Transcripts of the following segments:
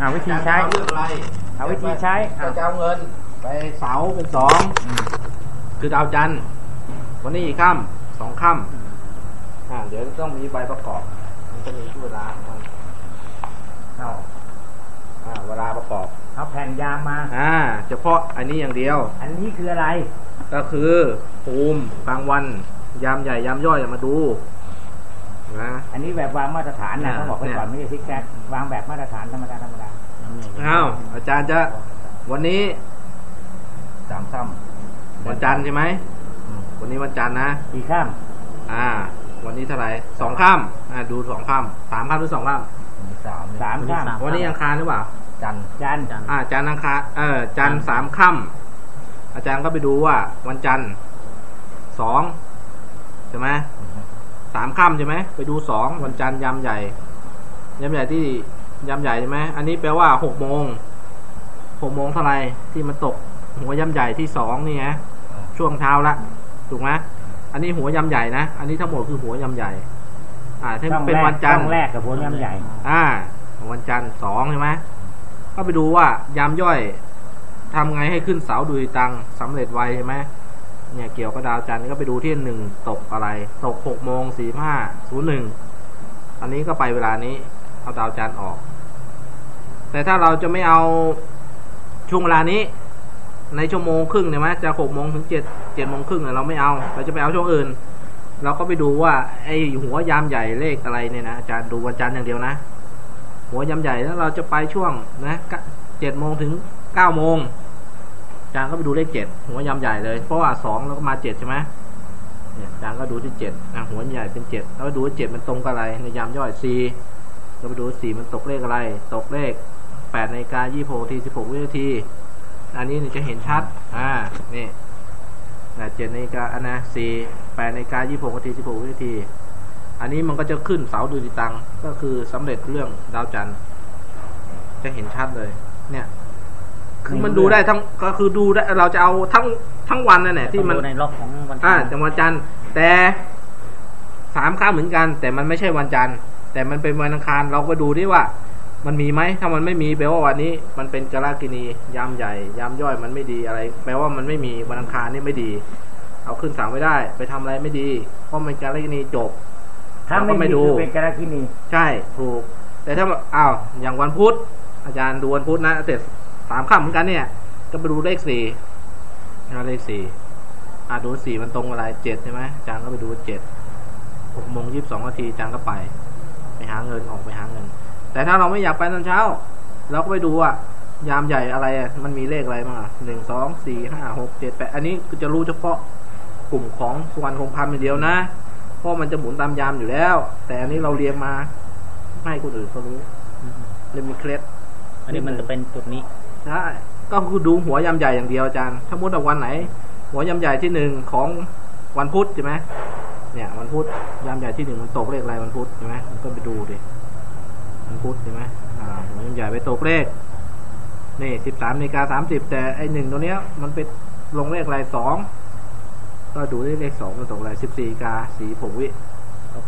อ่าวิธีใช้เรื่องอะไรเอาวิธีใช้จะอะจะเอาเงิน ไปเสาเป็นสองคือดาวจันทร์วันนี้อีกค่ำสองค่ำอ่าเดี๋ยวต้องมีใบประกอบ มันจะมีช่วเวลาของมันเอาอ่าเวลาประกอบเอาแผ่นยางมา อ่า เฉพาะอันนี้อย่างเดียว อันนี้คืออะไร ก็คือภูมิกลางวัน ยามใหญ่ยามย่อยมาดูนะ อันนี้แบบวางมาตรฐานนะอ่าเขาบอกไว้ก่อนเนี่ยไม่ใช่ซิกแซกวางแบบมาตรฐานธรรมดาธรรมดาอ้าวอาจารย์จะวันนี้สามค่วันจันทร์ใช่ไหมวันนี้วันจันทร์นะกี่ข้ามอ่า วันนี้เท่าไหร่สองค่ำอ่าดูสองค่ำสามค่ำหรือสองค่ำมีสามสามข้ามำวันนี้อังคารหรือเปล่าจันทร์จันทร์อ่าจันทร์อังคารเออจันทร์สามค่ำอาจารย์ก็ไปดูว่า วันจันทร์สองใช่ไหม สามค่ำใช่ไหมไปดูสองวันจันทร์ยามใหญ่ยามใหญ่ที่ยามใหญ่ใช่ไหมอันนี้แปลว่าหกโมงหกโมงเท่าไหร่ที่มันตก หัวยามใหญ่ที่สองนี่ไงช่วงเช้าละถูกไหมอันนี้หัวยามใหญ่นะอันนี้ทั้งหมดคือหัวยามใหญ่ อ่าถ้าช่องเป็นแรกวันจันทช่ร์องแรกกับผลย้ำใหญ่ อ่า วันจันทร์สองใช่ไหมก็ไปดูว่ายามย่อยทำไงให้ขึ้นเสาดุยตังสำเร็จไวใช่ไหม เนี่ยเกี่ยวกับดาวจันทร์ก็ไปดูที่หนึ่งตกอะไร ตกหกโมงสี่ห้าศูนย์หนึ่งอันนี้ก็ไปเวลานี้เอาดาวจันทร์ออก แต่ถ้าเราจะไม่เอาช่วงเวลานี้ในชั่วโมงครึ่งเนี่ยไหมจะหกโมงถึงเจ็ดเจ็ดโมงครึ่งเนี่ยเราไม่เอา เราจะไปเอาช่วงอื่น เราก็ไปดูว่าไอหัวยามใหญ่เลขอะไรเนี่ยนะอาจารย์ดูวันจันทร์อย่างเดียวนะ หัวยามใหญ่แล้วเราจะไปช่วงนะเจ็ดโมงถึงเก้าโมง จารย์ก็ไปดูเลขเจ็ดหัวยาใหญ่เลย เพราะว่าสองแล้วก็มาเจ็ดใช่ไหมเนี่ยจารย์ก็ดูที่เจ็ดอะหัวใหญ่เป็นเจ็ดแล้วดูว่าเจ็ดมันตรงกับอะไร ในยาย่อยสี่เราไปดูสี่มันตกเลขอะไร ตกเลขแปดในกายี่หกนาทีสิบหกวินาที อันนี้เนี่ยจะเห็นชัด อ่า นี่นะเจ็ดนาฬิกาอันนะสี่แปดนาฬิกายี่หกนาทีสิบหกวินาที อันนี้มันก็จะขึ้นเสาดูติตัง ก็คือสำเร็จเรื่องดาวจันทร์ จะเห็นชัดเลย เนี่ย คือมันดูได้ทั้งก็คือดูได้เราจะเอาทั้งทั้งวันนั่นแหละที่มันต้องดูในรอบของวันอ่าจันทร์จังวันจันทร์แต่สามค่าเหมือนกัน แต่มันไม่ใช่วันจันทร์แต่มันเป็นวันอังคารเราก็ดูที่ว่า มันมีไหมถ้ามันไม่มีแปลว่าวันนี้ มันเป็นกรากินียามใหญ่ ยามย่อยมันไม่ดีอะไร แปลว่ามันไม่มีวันอังคารนี่ไม่ดี เอาขึ้นสั่งไม่ได้ ไปทำอะไรไม่ดี เพราะมันกรากินีจบถ้าไม่เราก็ไม่มีดูคือเป็นกระคินีใช่ถูก แต่ถ้าอ้าวอย่างวันพุธอาจารย์ดูวันพุธนะเสร็จ สามค่ำเหมือนกันเนี่ย ก็ไปดูเลขสี่นะเลขสี่อ่าดูสี่มันตรงอะไรเจ็ดใช่ไหมจารย์ก็ไปดูเจ็ดหกโมงยี่สิบสองนาทีจารย์ก็ไป ไปหาเงินออกไปหาเงิน แต่ถ้าเราไม่อยากไปตอนเช้า เราก็ไปดูว่ายามใหญ่อะไรอะมันมีเลขอะไรบ้างหนึ่งสองสี่ห้าหกเจ็ดแปดอันนี้คือจะรู้เฉพาะกลุ่มของสุวรรณคงพันอย่างเดียวนะ เพราะมันจะหมุนตามยามอยู่แล้ว แต่อันนี้เราเรียงมาให้คนอื่นเขารู้อืมเลยมีเคล็ดอันนี้มันจะเป็นจุดนี้ ใช่ก็คือดูหัวยำใหญ่อย่างเดียวอาจารย์ ถ้ามุดวันไหน หัวยำใหญ่ที่หนึ่งของวันพุธใช่ไหมเนี่ยวันพุธยำใหญ่ที่หนึ่งมันตกเลขอะไรวันพุธใช่ไหมก็ไปดูดิวันพุธใช่ไหมอ่าหัวยำใหญ่ไปตกเลขนี่สิบสามนาฬิกาสามสิบแต่ไอหนึ่งตัวเนี้ย มันไปลงเลขอะไรสองก็ดูเลขสองมันตกอะไรสิบสี่กาสีผงวิ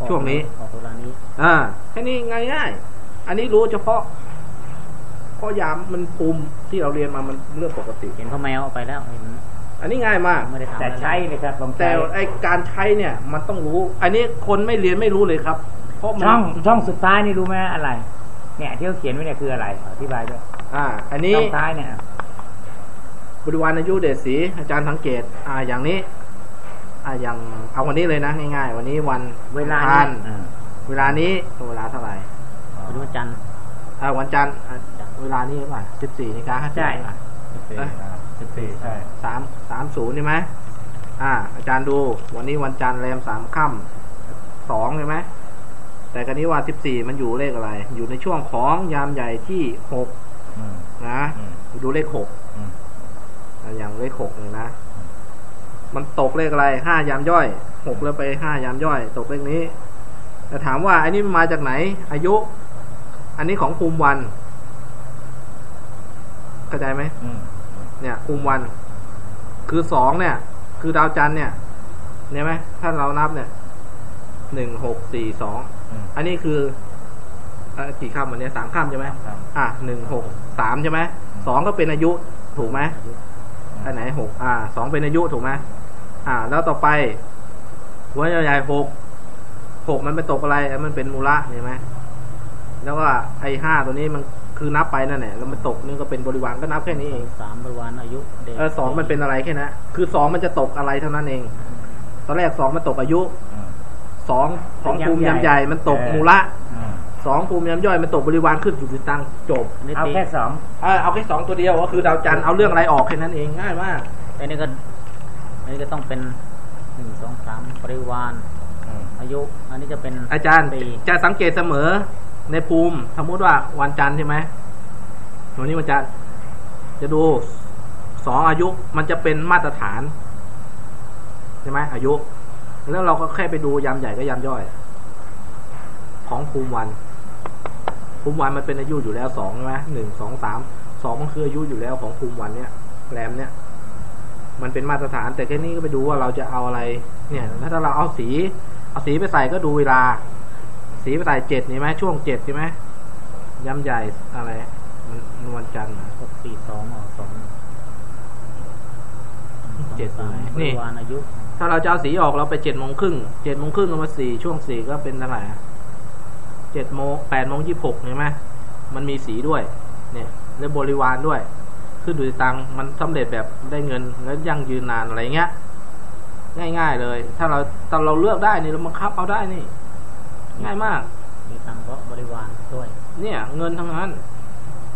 ช่วงนี้ออกเวลานี้อ่าแค่นี้ง่ายง่ายๆอันนี้รู้เฉพาะ เพราะยามมันภูมิที่เราเรียนมามันเรื่องปกติ เห็นพ่อแมวเอาไปแล้วเห็นอันนี้ง่ายมากไม่ได้ทำแต่ใช้เลยครับผมแต่ใช้ไอการใช้เนี่ย มันต้องรู้ อันนี้คนไม่เรียนไม่รู้เลยครับ เพราะมันช่องช่องสุดท้ายนี่รู้ไหมอะไร เนี่ยที่เขาเขียนไว้เนี่ยคืออะไรอธิบายด้วยอ่า อันนี้ช่องท้ายเนี่ยบริวารอายุเดชศรีอาจารย์สังเกต อ่า อย่างนี้ อ่าอย่างเอาวันนี้เลยนะง่ายๆวันนี้วันเวลาอังคารอ่าเวลานี้เวลาเท่าไหร่วันวันจันทร์อ่าวันจันทร์อ่า เวลานี้ป่ะสิบสี่นาฬิกาห้าสิบใช่ ป่ะสิบสี่อ่าสิบสี่ใช่ สามสามศูนย์ใช่ไหมอ่า อาจารย์ดูวันนี้วันจันทร์แรมสามค่ำสองใช่ไหมแต่กันนี้ว่าสิบสี่มันอยู่เลขอะไร อยู่ในช่วงของยามใหญ่ที่หกอืม นะอืม ดูเลขหกอืม อะอย่างเลขหกเลยนะมันตกเลขอะไรห้ายามย่อยหกแล้วไปห้ายามย่อย ตกเลขนี้แต่ถามว่าอันนี้มันมาจากไหน อายุ อันนี้ของภูมิวัน เข้าใจไหมอืมเนี่ยภูมิวัน คือสองเนี่ย คือดาวจันทร์เนี่ยเนี่ยไหมถ้าเรานับเนี่ยหนึ่งหกสี่สองอืมอันนี้คือเอ่อกี่ค่ำวันเนี้ยสามค่ำใช่ไหมครับอะหนึ่งหกสามใช่ไหมสองก็เป็นอายุถูกไหมอันไหนหกอ่าสองเป็นอายุถูกไหมอ่า แล้วต่อไปหัวใหญ่ๆหกหกมันไปตกอะไรอะมันเป็นมูละเห็นไหมแล้วก็ไอ้ห้าตัวนี้มัน คือนับไปนั่นแหละแล้วมันตกนี่ก็เป็นบริวารก็นับแค่นี้เองสามบริวารอายุเด็กเออสองมันเป็นอะไรแค่นั้นคือสองมันจะตกอะไรเท่านั้นเอง ตอนแรกสองมันตกอายุอืมสองของภูมิยำยำใหญ่ใหญ่มันตกเออมูละอืมสองภูมิยำย่อยมันตกบริวารขึ้นสุดตังจบนนี้เอาตีแค่สองเออเอาแค่สองตัวเดียวก็คือดาวจันทร์เอาเรื่องอะไรออกแค่นั้นเองง่ายมากอันนี้ก็อันนี้ก็ต้องเป็นหนึ่งสองสามบริวารอืมอายุ อันนี้จะเป็นอาจารย์ปีจะสังเกตเสมอ ในภูมิสมมติว่าวันจันทร์ใช่ไหมวันนี้วันจันทร์จะดูสองอายุมันจะเป็นมาตรฐานใช่ไหมอายุ แล้วเราก็แค่ไปดูยามใหญ่ก็ยามย่อย ของภูมิวัน ภูมิวันมันเป็นอายุอยู่แล้วสองใช่ไหมหนึ่งสองสามสองมันคืออายุอยู่แล้วของภูมิวันเนี่ยแรมเนี่ย มันเป็นมาตรฐาน แต่แค่นี้ก็ไปดูว่าเราจะเอาอะไร เนี่ย ถ้าเราเอาสี เอาสีไปใส่ก็ดูเวลา สีไปใส่เจ็ดนี่ไหมช่วงเจ็ดใช่ไหมย้ำใหญ่อะไร มันนวันจันทร์หกสี่สองอ๋อสองเจ็ดสามนี่วารอายุ ถ้าเราจะเอาสีออกเราไปเจ็ดโมงครึ่งเจ็ดโมงครึ่งลงมาสี่ช่วงสี่ก็เป็นเท่าไหร่เจ็ดโมงแปดโมงยี่หกเห็นไหมมันมีสีด้วย เนี่ย แล้วบริวารด้วย ขึ้นดูตังมันสำเร็จแบบได้เงินแล้วยั่งยืนนานอะไรเงี้ย ง่าย ๆ เลย ถ้าเราถ้าเราเลือกได้นี่เราบังคับเอาได้นี่ ง่ายมาก มีตังค์เพราะบริวารด้วย เนี่ย เงินทั้งนั้น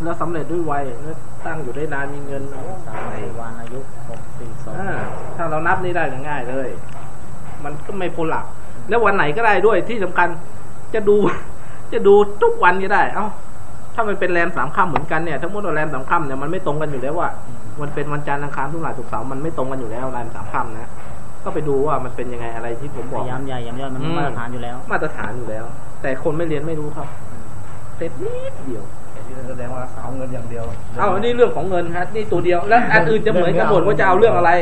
แล้วสำเร็จด้วยไวแล้วตั้งอยู่ได้นานมีเงินสามบริวารอายุหกสี่สองอ่าถ้าเรานับนี่ได้ง่ายๆเลย มันก็ไม่พ้นหลัก แล้ววันไหนก็ได้ด้วยที่สำคัญจะดู จะดูทุกวันก็ได้ เอ้าถ้ามันเป็นแรมสามค่ำเหมือนกันเนี่ยทั้งหมดว่าแรมสามค่ำเนี่ยมันไม่ตรงกันอยู่แล้วว่ามันเป็นวันจันทร์อังคารพฤหัสศุกร์เสาร์มันไม่ตรงกันอยู่แล้วแรมสามค่ำนะ ก็ไปดูว่ามันเป็นยังไงอะไรที่ผมบอกยามใหญ่ยามย่อยมันอืมมาตรฐานอยู่แล้ว มาตรฐานอยู่แล้ว แต่คนไม่เรียนไม่รู้ครับเต็ดนิดเดียวนี่แสดงว่าเอาเงินอย่างเดียว เอาอันนี้เรื่องของเงินฮะนี่ตัวเดียว แล้วอันอื่นจะเหมือนกันหมดว่าจะเอาเรื่องอะไร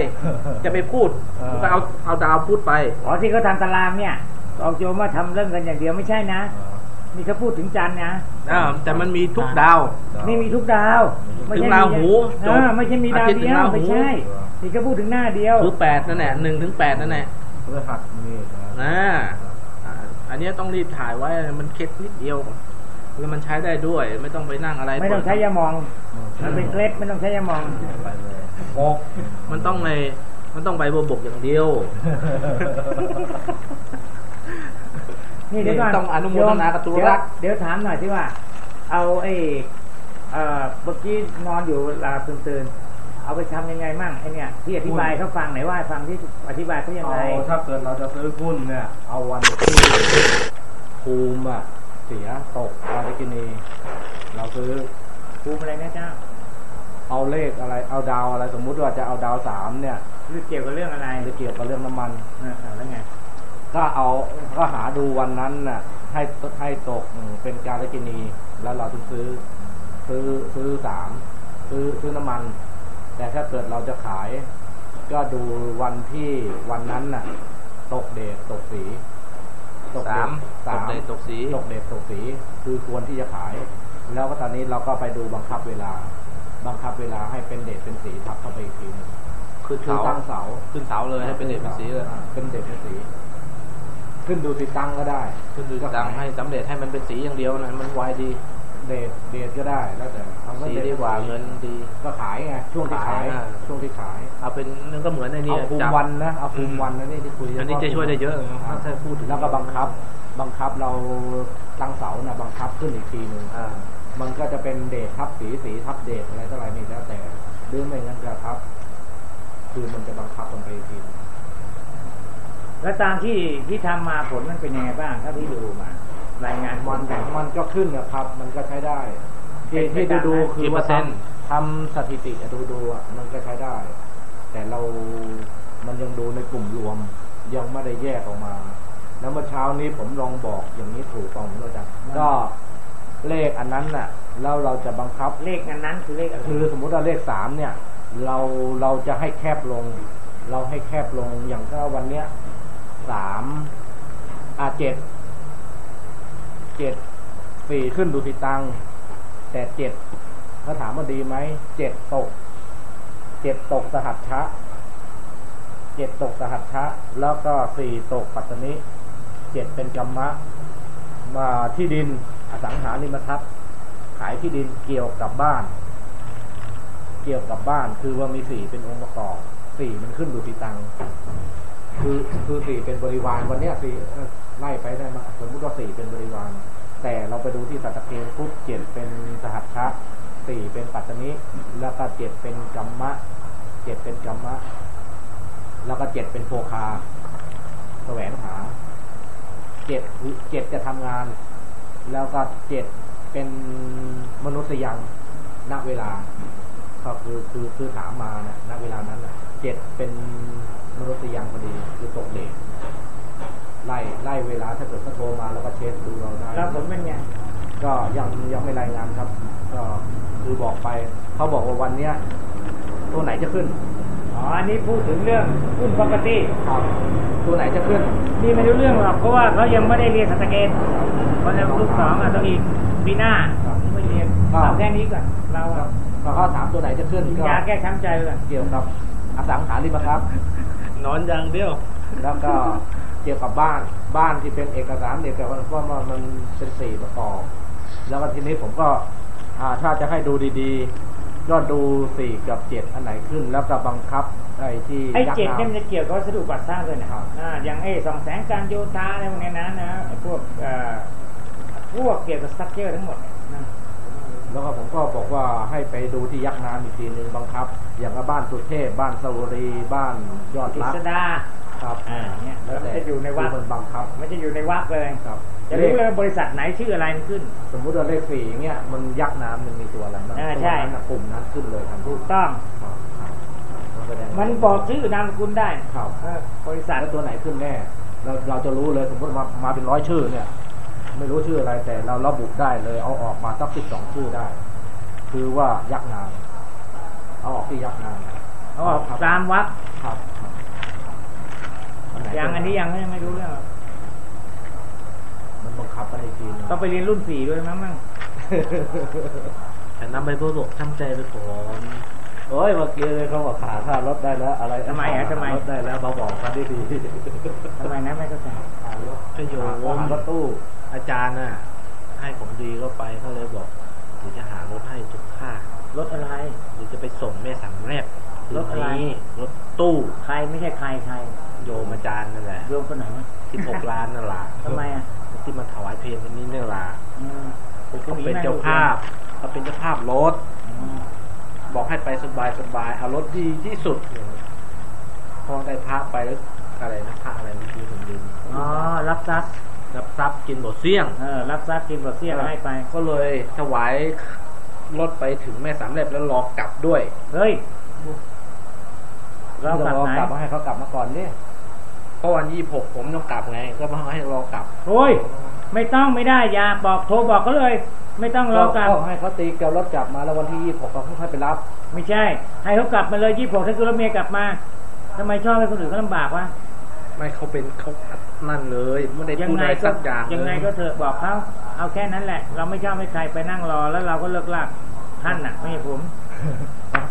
จะไปพูดเออก็เอาเอาดาวพูดไป อ๋อที่เขาทำตารางเนี่ยออกโยมว่าทำเรื่องกันอย่างเดียวไม่ใช่นะนี่เขาพูดถึงจันทร์นะอ่าแต่มันมีทุกดาว นี่มีทุกดาว ไม่ถึใช่งราหูเอจบอไม่ใช่มีดาวอาทิตย์ถึเดีงยวราหูไม่ใช่ นี่เขาพูดถึงหน้าเดียวคือแปดนั่นแหละหนึ่งถึงแปดนั่นแหละเพื่อหัดนี่นะนะอ่าอันนี้ต้องรีบถ่ายไว้มันเคล็ดนิดเดียวแล้วมันใช้ได้ด้วย ไม่ต้องไปนั่งอะไร ไม่ต้องใช้ยามอง มันเป็นเคล็ดไม่ต้องใช้ยามองไปเลยโกกมันต้องในมันต้องใบบัวบกอย่างเดียว นี่เดี๋ยวก่อนต้องอนุโมทนากับตัวเดี๋ยวรักเดี๋ยวถามหน่อยที่ว่า เอาไอ้เอ่อเมื่อกี้นอนอยู่หลาบตื่นๆ เอาไปทำยังไงมั่งไอ้เนี่ยที่อธิบายเขาฟังไหนว่าให้ฟังที่อธิบายเขายังเอาไงถ้าเกิดเราจะซื้อหุ้นเนี่ย เอาวันที่ภูมิอะเสียตกอะไรกินีเราซื้อภูมิอะไรนะเจ้าเอาเลขอะไร เอาดาวอะไร สมมุติว่าจะเอาดาวสามเนี่ยคือเกี่ยวกับเรื่องอะไรจะเกี่ยวกับเรื่องน้ำมันเออเออแล้วไงก็เอาก็หาดูวันนั้นน่ะ ให้ให้ตกอืมเป็นการกินีแล้วเราถึงซื้อ ซื้อซื้อสามซื้อซื้อน้ำมัน แต่ถ้าเกิดเราจะขาย ก็ดูวันที่วันนั้นน่ะ ตกเดทตกสี ตกเดสามทตกเดทตกสีตกเดทตกสี คือควรที่จะขาย แล้วก็ตอนนี้เราก็ไปดูบังคับเวลา บังคับเวลาให้เป็นเดทเป็นสีทับเข้าไปอีกทีหนึงขึ้นคือเสาตั้งเสา ขึ้นเสาเลยให้เป็นเด็กเป็นสีเลยอ่าเป็นเดทเป็นสี ขึ้นดูติดตั้งก็ได้ขึ้นดูดังให้สำเร็จให้มันเป็นสีอย่างเดียวนะมันไวดี เดทเดทก็ได้แล้วแต่เอาสีเดทดีกว่าเงินดีก็ขายไงช่วงที่ขายขายอ่าช่วงที่ขาย เอาเป็นนั่นก็เหมือนในนี้เอาภูจัมิบวันนะเอาภูมิวันนะนี่ที่คุยอันนี้จะช่วยได้เยอะาถ้าพูดถึงแล้วก็บังคับ บังคับเราตั้งเสานะบังคับขึ้นอีกทีหนึ่งอ่ามันก็จะเป็นเดททับสีสีทับเดทอะไรต่ออะไรนี่แล้วแต่หรือไม่งั้นจะทับ คือมันจะบังคับมันไปอีกทีหนึ่งแล้วตามที่ที่ทำมาผลมันเป็นยังไงบ้างถ้าที่ดูมา รายงานผมัลนกันมันก็ขึ้นนะครับ มันก็ใช้ได้ ที่เป็นไปที่ดูตามดูนั้นคือว่าทำทำสถิติอะดูดูอะมันก็ใช้ได้ แต่เรามันยังดูในกลุ่มรวม ยังไม่ได้แยกออกมา แล้วเมื่อเช้านี้ผมลองบอกอย่างนี้ถูกต้องผมก็จะก็เลขอันนั้นน่ะแล้วเราจะบังคับเลขอันนั้นคือเลขอะไรคือสมมุติว่าเลขสามเนี่ย เราเราจะให้แคบลง เราให้แคบลงอย่างก็วันเนี้ยสามอ่าเจ็ด เจ็ดสี่ขึ้นดุสิตัง แต่เจ็ดถ้าถามว่าดีไหมเจ็ดตกเจ็ดตกสหัชชะเจ็ดตกสหัชชะแล้วก็สี่ตกปัตตนิเจ็ดเป็นกรรมะ มาที่ดินอสังหาริมทรัพย์ขายที่ดินเกี่ยวกับบ้าน เกี่ยวกับบ้านคือว่ามีสี่เป็นองค์ประกอบสี่มันขึ้นดูสีตังคือคือสี่เป็นบริวารวันเนี้ยสี่ ไล่ไปได้มาสมมติว่าสี่เป็นบริวาร แต่เราไปดูที่สัตตเกณปุ๊บเจ็ดเป็นสหัชชะสี่เป็นปัตตนิแล้วก็เจ็ดเป็นกรรมะเจ็ดเป็นกรรมะ แล้วก็เจ็ดเป็นโภคาแสวงหาเจ็ดเจ็ดจะทำงาน แล้วก็เจ็ดเป็นมนุษย์ยังณเวลา ก็คือคือคือถามมานะณเวลานั้นนะเจ็ดเป็นมนุษย์ยังพอดีคือตกเลท ไล่ไล่เวลาถ้าเกิดเขาโทรมาแล้วก็เช็คดูเราได้แล้วผลเป็นไงก็ยังยังไม่รายงานครับ ก็คือบอกไปเขาบอกว่าวันเนี้ยตัวไหนจะขึ้นอ๋ออันนี้พูดถึงเรื่องหุ้นปกติครับ ตัวไหนจะขึ้นนี่ไม่รู้เรื่องหรอกเพราะว่าเขายังไม่ได้เรียนสตเกตเพราะฉะนั้นลูกสองอะต้องอีกปีหน้าครับไม่เรียนครับเอาแค่นี้ก่อนเราครับก็เขาถามตัวไหนจะขึ้นกินก็ยาแก้ช้ำใจไปก่อนเกี่ยวกับอสังหาริมทรัพย์นอนอย่างเดียวแล้วก็ เกี่ยวกับบ้านบ้านที่เป็นเอกสารเอกสารว่ามันมันเป็นสี่ประกอบแล้วก็ทีนี้ผมก็อ่าถ้าจะให้ดูดีๆ ก็ดูสี่กับเจ็ดอันไหนขึ้น แล้วก็บังคับไอ้ที่ไอ้ยักเจ็ดษ์เนี่ยมันน้ำจะเกี่ยวกับวัสดุก่อสร้างด้วยนะครับอ่าอย่างไอ้สองแสงการโยธาอะไรพวกเนี้ยนะนะไอ้พวกเอ่อพวกเกี่ยวกับสตรัคเจอร์ทั้งหมดเนี่ยนะแล้วก็ผมก็บอกว่าให้ไปดูที่ยักษ์น้ำอีกทีหนึ่งบังคับ อย่างกับบ้านสุเทพบ้านสวรีบ้านยอดกฤรักษดา ครับอ่าเนี่ยแล้วมันจะอยู่ในวัดคือมันบังคับ มันจะอยู่ในวักเลยครับ จะรู้เลยว่าบริษัทไหนชื่ออะไรมันขึ้น สมมุติว่าเลขสี่อย่างเงี้ยมันยักษ์น้ำมันมีตัวอะไรบ้างอ่าใช่ตัวนั้นน่ะกลุ่มนั้นขึ้นเลยทันทีถูกต้องครับครับมันแสดงว่ามันบอกชื่อนามสกุลได้ครับเออบริษัทแล้วตัวไหนขึ้นแน่ เราเราจะรู้เลยสมมติมามาเป็นร้อยชื่อเนี่ย ไม่รู้ชื่ออะไรแต่เราระบุได้เลย เอาออกมาสักสิบสองชื่อได้ คือว่ายักษ์นามเอาออกที่ยักษ์นามเขาบอกตามวักครับครับไห ยังอันนี้ยังไม่ไม่รู้เรื่องหรอกมันบังคับกันอีกทีนึงต้องไปเรียนรุ่นสี่ด้วยมั้งมั้งแต่นำไปพวกบอกช้ำใจไปก่อนโอ้ยเมื่อกี้เลยเขาบอกขาถ้ารถได้แล้ว อะไรทำไมอะทำไมรถได้แล้วมาบอกกันดีดีทำไมนะไม่เข้าใจขารถก็โยขามรถตู้ อาจารย์น่ะ ให้ผมดีก็ไปเขาเลยบอกเดี๋ยวจะหารถให้ทุกค่ารถอะไรเดี๋ยวจะไปส่งแม่สามแรกรถอะไรนี้รถตู้ใครไม่ใช่ใครใคร โยมอาจารย์นั่นแหละโยมคนไหนสิบหกล้านนั่นแหละทำไมอะที่มาถวายเพลงวันนี้นั่นแหละอืมเขาเป็นเจ้าภาพเขาเป็นเจ้าภาพรถอืมบอกให้ไปสบายสบายเอารถดีที่สุดพอได้พระไปแล้วอะไรนะพระอะไรเมื่อกี้ผมลืมอ๋อรับทรัพย์รับทรัพย์กินบ่เสี่ยงเออรับทรัพย์กินบทเสี้ยงให้ไป ก็เลยถวายรถไปถึงแม่สามเหล็บแล้วรอกลับด้วย เฮ้ยเรากลับไหนกลับมาให้เขากลับมาก่อนเนี่ยเพ ราะวันยี่หกผมต้องกลับไง ก็มาให้รอกลับโอ้ย ไม่ต้องไม่ได้อย่าบอกโทรบอกเขาเลย ไม่ต้องรอกลับก็ให้เขาตีเกลียวรถกลับมาแล้ววันที่ยี่หกเขาค่อยไปรับ ไม่ใช่ ให้เขากลับมาเลยยี่สิบถ้าคือรถเมย์กลับมาทำไมชอบให้คนอื่นเขาลำบากวะไม่เขาเป็นเขานั่นเลยไม่ได้ยัพูดไงอะไรก็สักอย่างยังไงเลยก็เถอะบอกเขาเอาแค่นั้นแหละ เราไม่ชอบให้ใครไปนั่งรอแล้วเราก็เลิกลากท่านน่ะ ไม่ใช่ผม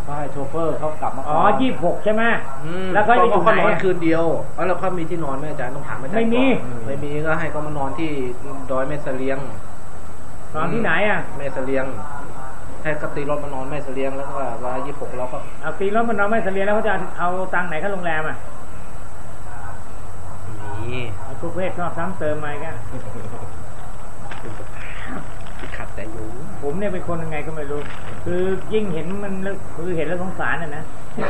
ก็ให้โชเฟอร์เขากลับมาอ๋อก่นยี่สิบหกใช่ไหมอืมแล้วเขาจะอยู่ก็ไหนนอนอะ คืนเดียวแล้วเขามีที่นอนไหมอาจารย์ต้องถามอาจารย์ไม่มี ก่อนไม่มีก็ให้เขามานอนที่ดอยแม่เสลียง นอนที่ไหนอะแม่เสลียง ให้กตีรถมานอนแม่เสลียงแล้วก็เวลายี่หกเราก็เอาตีรถมันนอนไม่เสลียแล้วเขาจะเอาตังค์ไหนเข้าโรงแรมอะมีไอ้พวกเพศชอบซ้ำเติมมาอีกัน ที่ขัดใจอยู่ ผมเนี่ยเป็นคนยังไงก็ไม่รู้ คือยิ่งเห็นมันแล้วคือเห็นแล้วสงสารน่ะนะ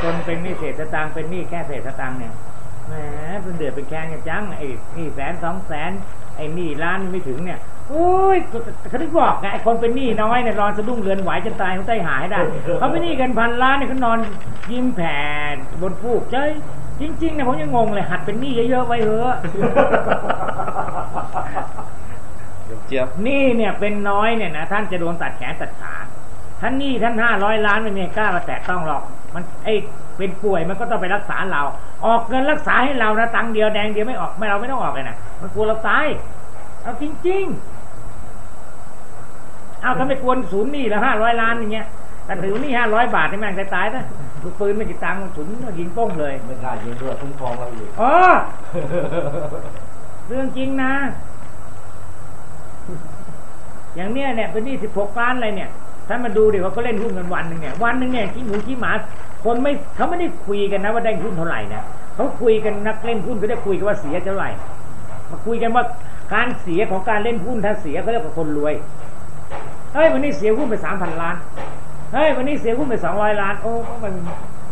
คนเป็นหนี่เศษสตางค์เป็นหนี้แค่เศษสตางค์เนี่ยแหมเป็นเดือดเป็นแค้นกันจังไอ้หนี่แสนสองแสนไอ้หนี้ล้านไม่ถึงเนี่ยโอ้ยเขาถึงบอกไงไอ้คนเป็นหนี้น้อยเนี่ยนอนสะดุ้งเรือนไหวจนตายเขาใจหายได้เขาไม่หนี้กันพันล้านเนี่ยเขานอนยิ้มแผ่บนฟูกเจ้ยจริงๆเนี่ยผมยังงงเลยหัดเป็นหนี้เยอะๆไว้เถอะ เจี๊ยบหนี่เนี่ยเป็นน้อยเนี่ยนะท่านจะโดนตัดแขนตัดขาท่านหนี่ท่านห้าร้อยล้านไม่มีใครกล้ามาแตะต้องหรอก มันไอ้เป็นป่วยมันก็ต้องไปรักษาเรา ออกเงินรักษาให้เรานะตังค์เดียวแดงเดียวไม่ออกไม่เราไม่ต้องออกเลยนะมันกลัวเราตายเอาจริง ๆ เอาถ้าไม่กวนศูนย์หนี้ละห้าร้อยล้านอย่างเงี้ยแต่ถือหนี้ห้าร้อยบาทนี่แม่งจะตายนะลูกปืนไม่กี่ตังค์ฉุนยิงโป้งเลยไม่กล้ายิงด้วยคุ้มครองเราอีกอ๋อเรื่องจริงนะ อย่างเนี้ยเนี่ยเป็นหนี้สิบหกล้านอะไรเนี่ยท่านมาดูดิว่าเขาเล่นหุ้นกันวันหนึ่งเนี่ยวันหนึ่งเนี่ยขี้หมูขี้หมา คนไม่เขาไม่ได้คุยกันนะว่าได้หุ้นเท่าไหร่นะเขาคุยกันนักเล่นหุ้นก็ได้คุยกันว่าเสียเท่าไหร่มาคุยกันว่าการเสียของการเล่นหุ้นถ้าเสียเขาเรียกว่าคนรวยเฮ้ยวันนี้เสียหุ้นไปสามพันล้านเฮ้ยวันนี้เสียหุ้นไปสองร้อยล้านโอ้มัน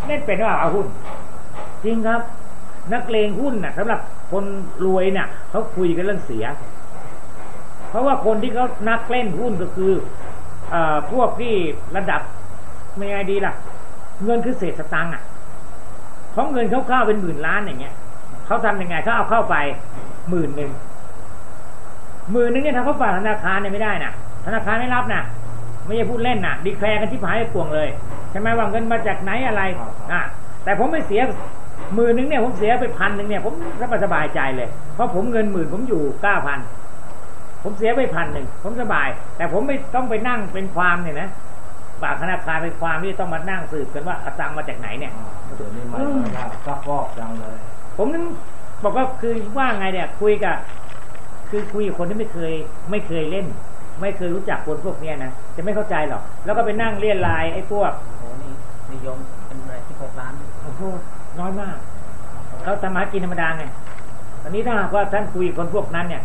เล่นเป็นว่าเอาหุ้น จริงครับ นักเลงหุ้นน่ะสำหรับคนรวยเนี่ยเขาคุยกันเรื่องเสีย เพราะว่าคนที่เขานักเล่นหุ้นก็คือเออพวกที่ระดับไม่ไงดีล่ะ เงินคือเศษสตังค์อะเขาเงินเขาเข้าเป็นหมื่นล้านอย่างเงี้ยเขาทำยังไงเขาเอาเข้าไปหมื่นหนึ่งหมื่นหนึงเนี่ยถ้าเขาฝากธนาคารเนี่ยไม่ได้นะธนาคารไม่รับนะไม่ใช่พูดเล่นนะดีแคลร์กันที่หายไปปวงเลยใช่ไหมว่าเงินมาจากไหนอะไรอะแต่ผมไม่เสียหมื่นหนึงเนี่ยผมเสียไปพันหนึ่งเนี่ยผมสบายใจเลย เพราะผมเงินหมื่นผมอยู่เก้าพัน ผมเสียไปพันหนึ่งผมสบาย แต่ผมไม่ต้องไปนั่งเป็นความเนี่ยนะฝากธนาคารเป็นความที่ต้องมานั่งสืบกันว่าเอาตังค์มาจากไหนเนี่ยเดี๋ยวนี้มันไม่น่าซักฟอกจังเลย ผมนึกบอกว่าคือว่าไงเนี่ย คุยกับคือคุยกับคนที่ไม่เคย ไม่เคยเล่น ไม่เคยรู้จักคนพวกเนี้ยนะจะไม่เข้าใจหรอก แล้วก็ไปนั่งเรียนลายไอ้พวกโอ้นี่นิยมเป็นอะไรที่หกล้านโอ้โหน้อยมากเขาทำมาหากินธรรมดาไงตอนนี้ถ้าหากว่าท่านคุยกับคนพวกนั้นเนี่ย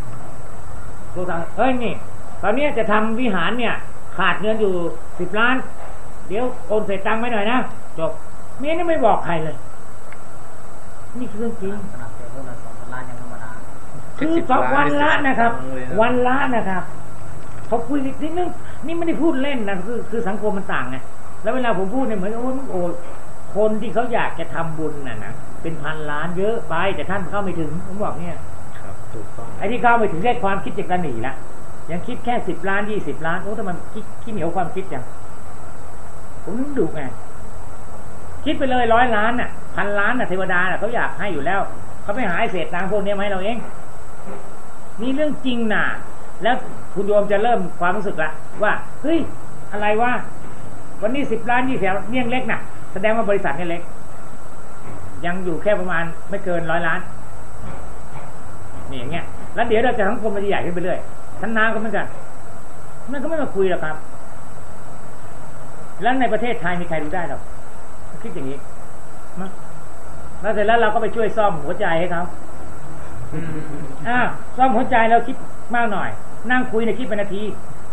พวกท่านเอ้ยนี่ ตอนเนี้ยจะทำวิหารเนี่ย ขาดเงินอยู่สิบล้าน เดี๋ยวโอนเสร็จตังค์ไว้หน่อยนะจบเมียนี่ไม่บอกใครเลย นี่คือเรื่องจริงขนาดเดียวก็ละสองพันล้านยังธรรมดาคือสองวันละนะครับ วันละนะครับเขาคุยกันนี่นึงนี่ไม่ได้พูดเล่นนะคือคือสังคมมันต่างไงแล้วเวลาผมพูดเนี่ยเหมือนกับว่าโอ้คนที่เขาอยากจะทำบุญน่ะนะเป็นพันล้านเยอะไปแต่ท่านเข้าไม่ถึงผมบอกเนี่ยครับ ถูกต้องไอ้ที่เข้าไม่ถึงแค่ความคิดจากการหนีละยังคิดแค่สิบล้านยี่สิบล้านโอ้ทำไมคิดคิดเหนียวความคิดจังผมนึกดูไงคิดไปเลยร้อยล้านน่ะพันล้านน่ะเทวดาน่ะเขาอยากให้อยู่แล้วเขาไปหาไอ้เศษตังพวกนี้ยมาให้เราเองนี่เรื่องจริงน่ะ แล้วคุณโยมจะเริ่มความรู้สึกละว่าเฮ้ยอะไรวะวันนี้สิบล้านยี่สิบเนี่ยงเล็กนะแสดงว่าบริษัทเนี่ยเล็ก ยังอยู่แค่ประมาณไม่เกินร้อยล้าน นี่อย่างเงี้ยแล้วเดี๋ยวเราจะสังคมมันจะใหญ่ขึ้นไปเรื่อยท่านนาก็เหมือนกันมันก็ไม่มาคุยหรอกครับ แล้วในประเทศไทยมีใครดูได้หรอกคิดอย่างนี้มั้งแล้วเสร็จแล้วเราก็ไปช่วยซ่อมหัวใจให้เขาอ่าซ่อมหัวใจเราคิดมากหน่อย นั่งคุยในยคิดเป็นนาที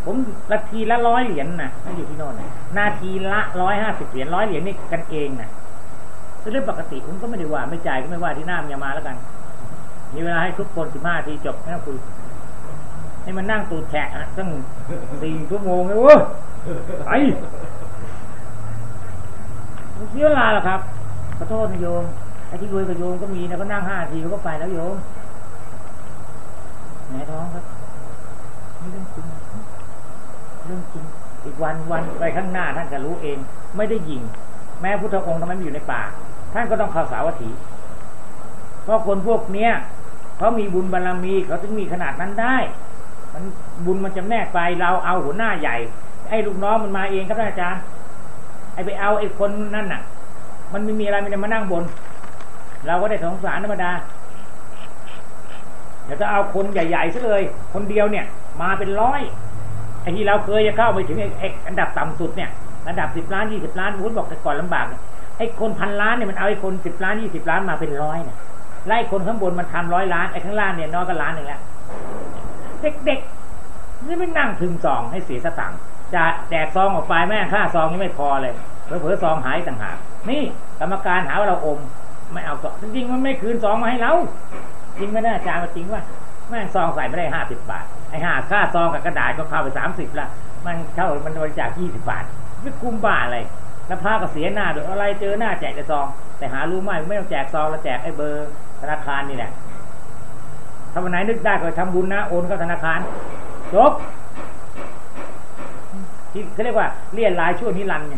ผมนาทีละร้อยเหรียญนะนั่นอยู่ที่โน่นนะนาทีละร้อยห้าสิบเหรียญร้อยเหรียญนี่กันเองนะเป็นเรื่องปกติผมก็ไม่ได้ว่าไม่จ่ายก็ไม่ว่าที่หน้ามันย่ามาแล้วกัน มีเวลาให้ทุกคนสิบห้าทีจบไม่งคุยให้มันนั่งตูดแฉะตั้งสี่ชั่วโมงเลยโว้ยไปเสียเวลาหรอครับขอโทษนะโยมไอ้ที่รวยกับโยมก็มีนะก็นั่งห้าทีก็ไปแล้วโยมแหนท้องครับนี่เรื่องจริงเรื่องจริงอีกวันวันไปข้างหน้าท่านจะรู้เอง ไม่ได้ยิง แม้พุทธองค์ทำไมไม่อยู่ในป่าท่านก็ต้องเข้าสาวัตถีเพราะคนพวกเนี้ย เขามีบุญบารรมีเขาถึงมีขนาดนั้นได้ มันบุญมันจะแนกไปเราเอาหัวหน้าใหญ่ ไอ้ลูกน้องมันมาเองครับอาจารย์ ไอ้ไปเอาไอ้คนนั่นน่ะ มันไม่มีอะไรมันจะมานั่งบน เราก็ได้สงสารธรรมดาเดี๋ยวจะเอาคนใหญ่ๆซะเลย คนเดียวเนี่ย มาเป็นร้อยไอ้ที่เราเคยจะเข้าไปถึงไอ้อันดับต่ำสุดเนี่ยระดับสิบล้านยี่สิบล้านวุ้นบอกแต่ก่อนลำบากไอ้คนพันล้านเนี่ยมันเอาไอ้คนสิบล้านยี่สิบล้านมาเป็นร้อยเนี่ย ไล่คนข้างบนมันทำร้อยล้านไอ้ข้างล่างเนี่ยน้อยก็ล้านหนึ่งแล้วเด็กๆนี่ไม่นั่งถึงซองให้เสียสตังค์จะแจกซองออกไปแม่ค่าซองนี่ไม่พอเลยเผลอๆซองหายต่างหากนี่กรรมการหาว่าเราอม ไม่เอาซองจริงๆมันไม่คืนซองมาให้เราจริงไหมนะอาจารย์ว่าจริงว่าแม่งซองใส่ไม่ได้ห้าสิบบาทไอ้ห้าค่าซองกับกระดาษก็เข้าไปสามสิบละมันเข้ามันบริจาคยี่สิบบาท ไม่คุ้มบ้าอะไรแล้วพาก็เสียหน้าด้วยอะไรเจอหน้าแจกแต่ซอง แต่หารู้ไหมไม่ต้องแจกซองแล้วแจกไอ้เบอร์ ธนาคารนี่แหละถ้าวันไหนนึกได้ก็ทำบุญนะโอนเข้าธนาคารจบที่เขาเรียกว่าเลี่ยนลายช่วงนิรันดร์ไง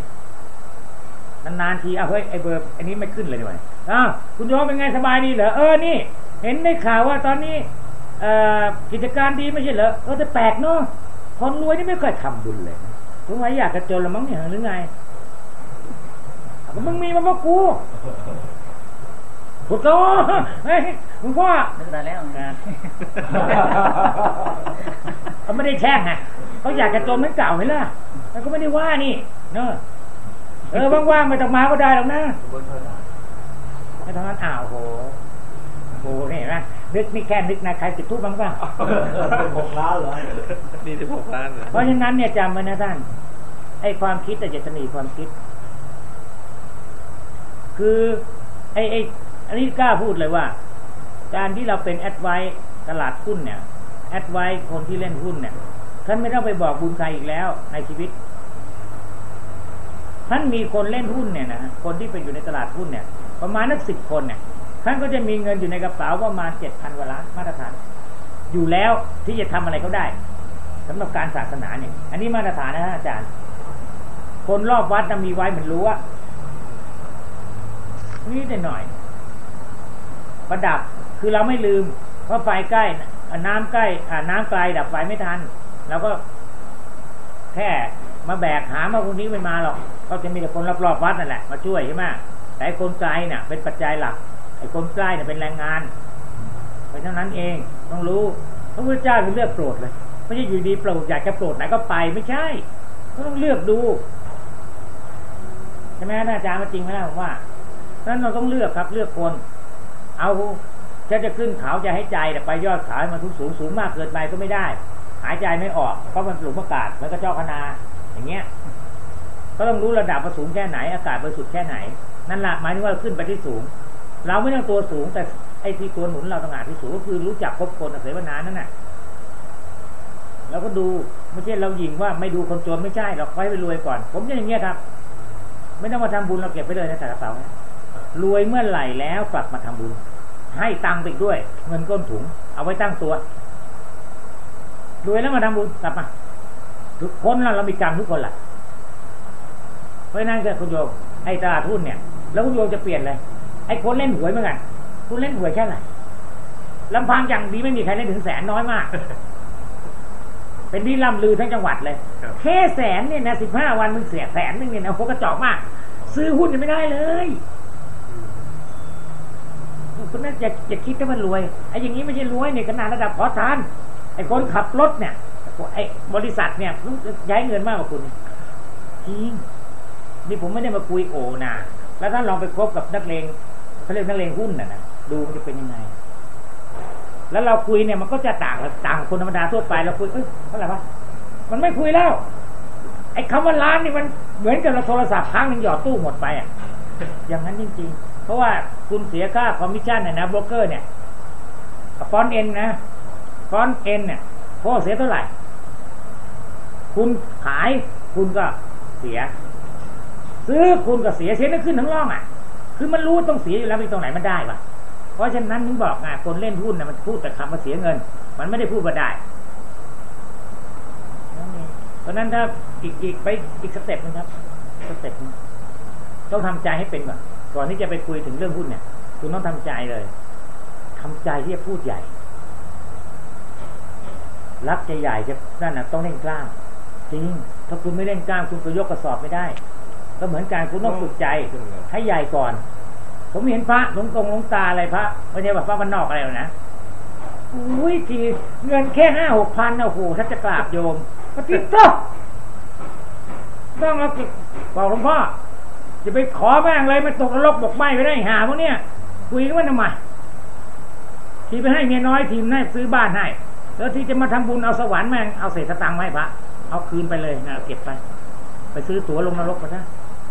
นานๆทีเอาเฮ้ยไอเบอร์อันนี้ไม่ขึ้นเลยด้วยอ้าวคุณโยมเป็นไงสบายดีเหรอเออนี่ เห็นได้ข่าวว่าตอนนี้เอกิจการดีไม่ใช่เหรอเออแต่แปลกเนาะคนรวยนี่ไม่ค่อยทำบุญเลยสงสัยอยากจะจนละมั้งเนี่ยหรือไงมึงมีมาบอกกู พูดโตเฮ้ยหลวงพ่อนึกได้แล้วนะเขาไม่ได้แช่งไงเขาอยากจะจนเหมือนเก่าไหมล่ะแล้วก็ไม่ได้ว่านี่ เนอะเออว่างๆไม่ต้องมาก็ได้หรอกนะไม่ต้องนั้นอ้าวโหโหนี่เห็นไหมนึกนี่แค่นึกนะใครจุดทูบบ้างป่ะหกล้านเหรอนี่ที่หกล้านเหรอเพราะฉะนั้นเนี่ยจำไว้นะท่านไอ้ความคิดแต่จะตนีความคิด คือ ไอ้ไอ้ อันนี้กล้าพูดเลยว่า การที่เราเป็นแอดไวตลาดหุ้นเนี่ยแอดไวคนที่เล่นหุ้นเนี่ยท่านไม่ต้องไปบอกบุญใครอีกแล้วในชีวิต ท่านมีคนเล่นหุ้นเนี่ยนะคนที่เป็นอยู่ในตลาดหุ้นเนี่ย ประมาณนักสิบคนเนี่ยท่านก็จะมีเงินอยู่ในกระเป๋าประมาณเจ็ดพันกว่าล้านมาตรฐาน อยู่แล้วที่จะทำอะไรเขาได้สำหรับการศาสนาเนี่ย อันนี้มาตรฐานนะอาจารย์ คนรอบวัดนะมีไว้เหมือนรู้ว่านี่แต่หน่อย ประดับคือเราไม่ลืมเพราไฟใกล้น้ำใกล้อะน้ำไกลดับไฟไม่ทันเราก็แค่มาแบกหามาคนนี้ไม่มาหรอกก็จะมีแต่คนรอบๆวัดนั่นแหละมาช่วยใช่ไหมแต่คนไกลเนี่ยเป็นปัจจัยหลักไอ้คนใกล้เนี่ยเป็นแรงงานเพราะฉะนั้นเองต้องรู้พระพุทธเจ้าถึงเลือกโปรดเลยไม่ใช่อยู่ดีโปรดอยากจะโปรดไหนก็ไปไม่ใช่ก็ต้องเลือกดูใช่ไหมอาจารย์มันจริงไหมล่ะผมว่าเพราะฉะนั้นเราต้องเลือกครับเลือกคน เอาจะจะขึ้นเขาจะให้ใจแต่ไปยอดเขาให้มันทุกสูงสูงมากเกินไปก็ไม่ได้ หายใจไม่ออกเพราะมันหลุมอากาศมันก็เจ้าคณาอย่างเงี้ย ก็ต้องรู้ระดับว่าสูงแค่ไหน อากาศบริสุทธิ์แค่ไหน นั่นแหละหมายถึงว่าขึ้นไปที่สูง เราไม่ต้องตัวสูงแต่ไอ้ที่ตัวหนุนเราต่างหากที่สูงก็คือรู้จักคบคนเสวนานั่นน่ะเราก็ดูไม่ใช่เราหยิงว่าไม่ดูคนจนไม่ใช่เราไว้ไปรวยก่อน ผมจะอย่างเงี้ยครับ ไม่ต้องมาทำบุญเราเก็บไปเลยในแต่กระเป๋าเนี่ย รวยเมื่อไหร่แล้วกลับมาทำบุญ ให้ตังค์ไปอีกด้วย เงินก้นถุง เอาไว้ตั้งตัว รวยแล้วมาทำบุญกลับมาทุกคนเราเรามีกรรมทุกคนแหละเพราะฉะนั้นเกิดคุณโยมไอ้ตลาดหุ้นเนี่ย แล้วคุณโยมจะเปลี่ยนเลยไอ้คนเล่นหวยเหมือนกันคุณเล่นหวยแค่ไหนลำพังอย่างดีไม่มีใครเล่นถึงแสนน้อยมาก เป็นที่ล่ำลือทั้งจังหวัดเลย แค่แสนเนี่ยนะสิบห้าวันมึงเสียแสนนึงเนี่ยนะโคกระจอกมาก ซื้อหุ้นยังไม่ได้เลย คุณน่าจะจะคิดว่ามันรวยไอ้อย่างนี้ไม่ใช่รวยเนี่ยขนาดระดับขอทานไอ้คนขับรถเนี่ยไอ้บริษัทเนี่ยย้ายเงินมากกว่าคุณจริงนี่ผมไม่ได้มาคุยโอนะแล้วท่านลองไปคบกับนักเลงเขาเรียกนักเลงหุ้นน่ะนะดูมันจะเป็นยังไง แล้วเราคุยเนี่ยมันก็จะต่างต่างคนธรรมดาทั่วไปเราคุยเอ้ยเท่าไรวะมันไม่คุยแล้ว ไอ้คำว่าล้านนี่มันเหมือนกับเราโทรศัพท์ครั้งหนึ่งหยอดตู้หมดไปอะอย่างนั้นจริงๆ เพราะว่าคุณเสียค่าคอมมิชชั่นเนี่ยนะโบรกเกอร์เนี่ยฟอนเอ็นนะฟอนเอ็นเนี่ยพ่อเสียเท่าไหร่ คุณขายคุณก็เสีย ซื้อคุณก็เสียเสียนั่นขึ้นทั้งล่องอะ คือมันรู้ต้องเสียอยู่แล้วไปตรงไหนมันได้ปะเพราะฉะนั้นถึงบอกไงคนเล่นหุ้นนะมันพูดแต่คำว่าเสียเงิน มันไม่ได้พูดว่าได้เพราะนั้นถ้าอีกอีกไปอีก step นึงครับ step นึงต้องทำใจให้เป็นก่อน ก่อนที่จะไปคุยถึงเรื่องหุ้นเนี่ย คุณต้องทำใจเลยทำใจที่จะพูดใหญ่ รักจะใหญ่จะนั่นนะต้องเล่นกล้ามจริง ถ้าคุณไม่เล่นกล้ามคุณก็ยกกระสอบไม่ได้ ก็เหมือนการคุณต้องฝึกใจ ให้ใหญ่ก่อน ผมเห็นพระหลวงตรงหลวงตาอะไรพระไม่ใช่แบบพระบ้านนอกอะไรนะอุ้ยทีเงินแค่ห้าหกพันโอ้โหถ้าจะกราบโยมปฏิโตต้องเอาบอกหลวงพ่อ จะไปขอแม่งเลยมันตกนรกบกไหมไปได้หาพวกเนี้ยคุยกันว่าทำไมทีไปให้เมียน้อยทีมให้ซื้อบ้านให้ แล้วที่จะมาทำบุญเอาสวรรค์แม่งเอาเศษสตังค์มาให้พระเอาคืนไปเลยนะเก็บไป ไปซื้อตั๋วลงนรกไปซะ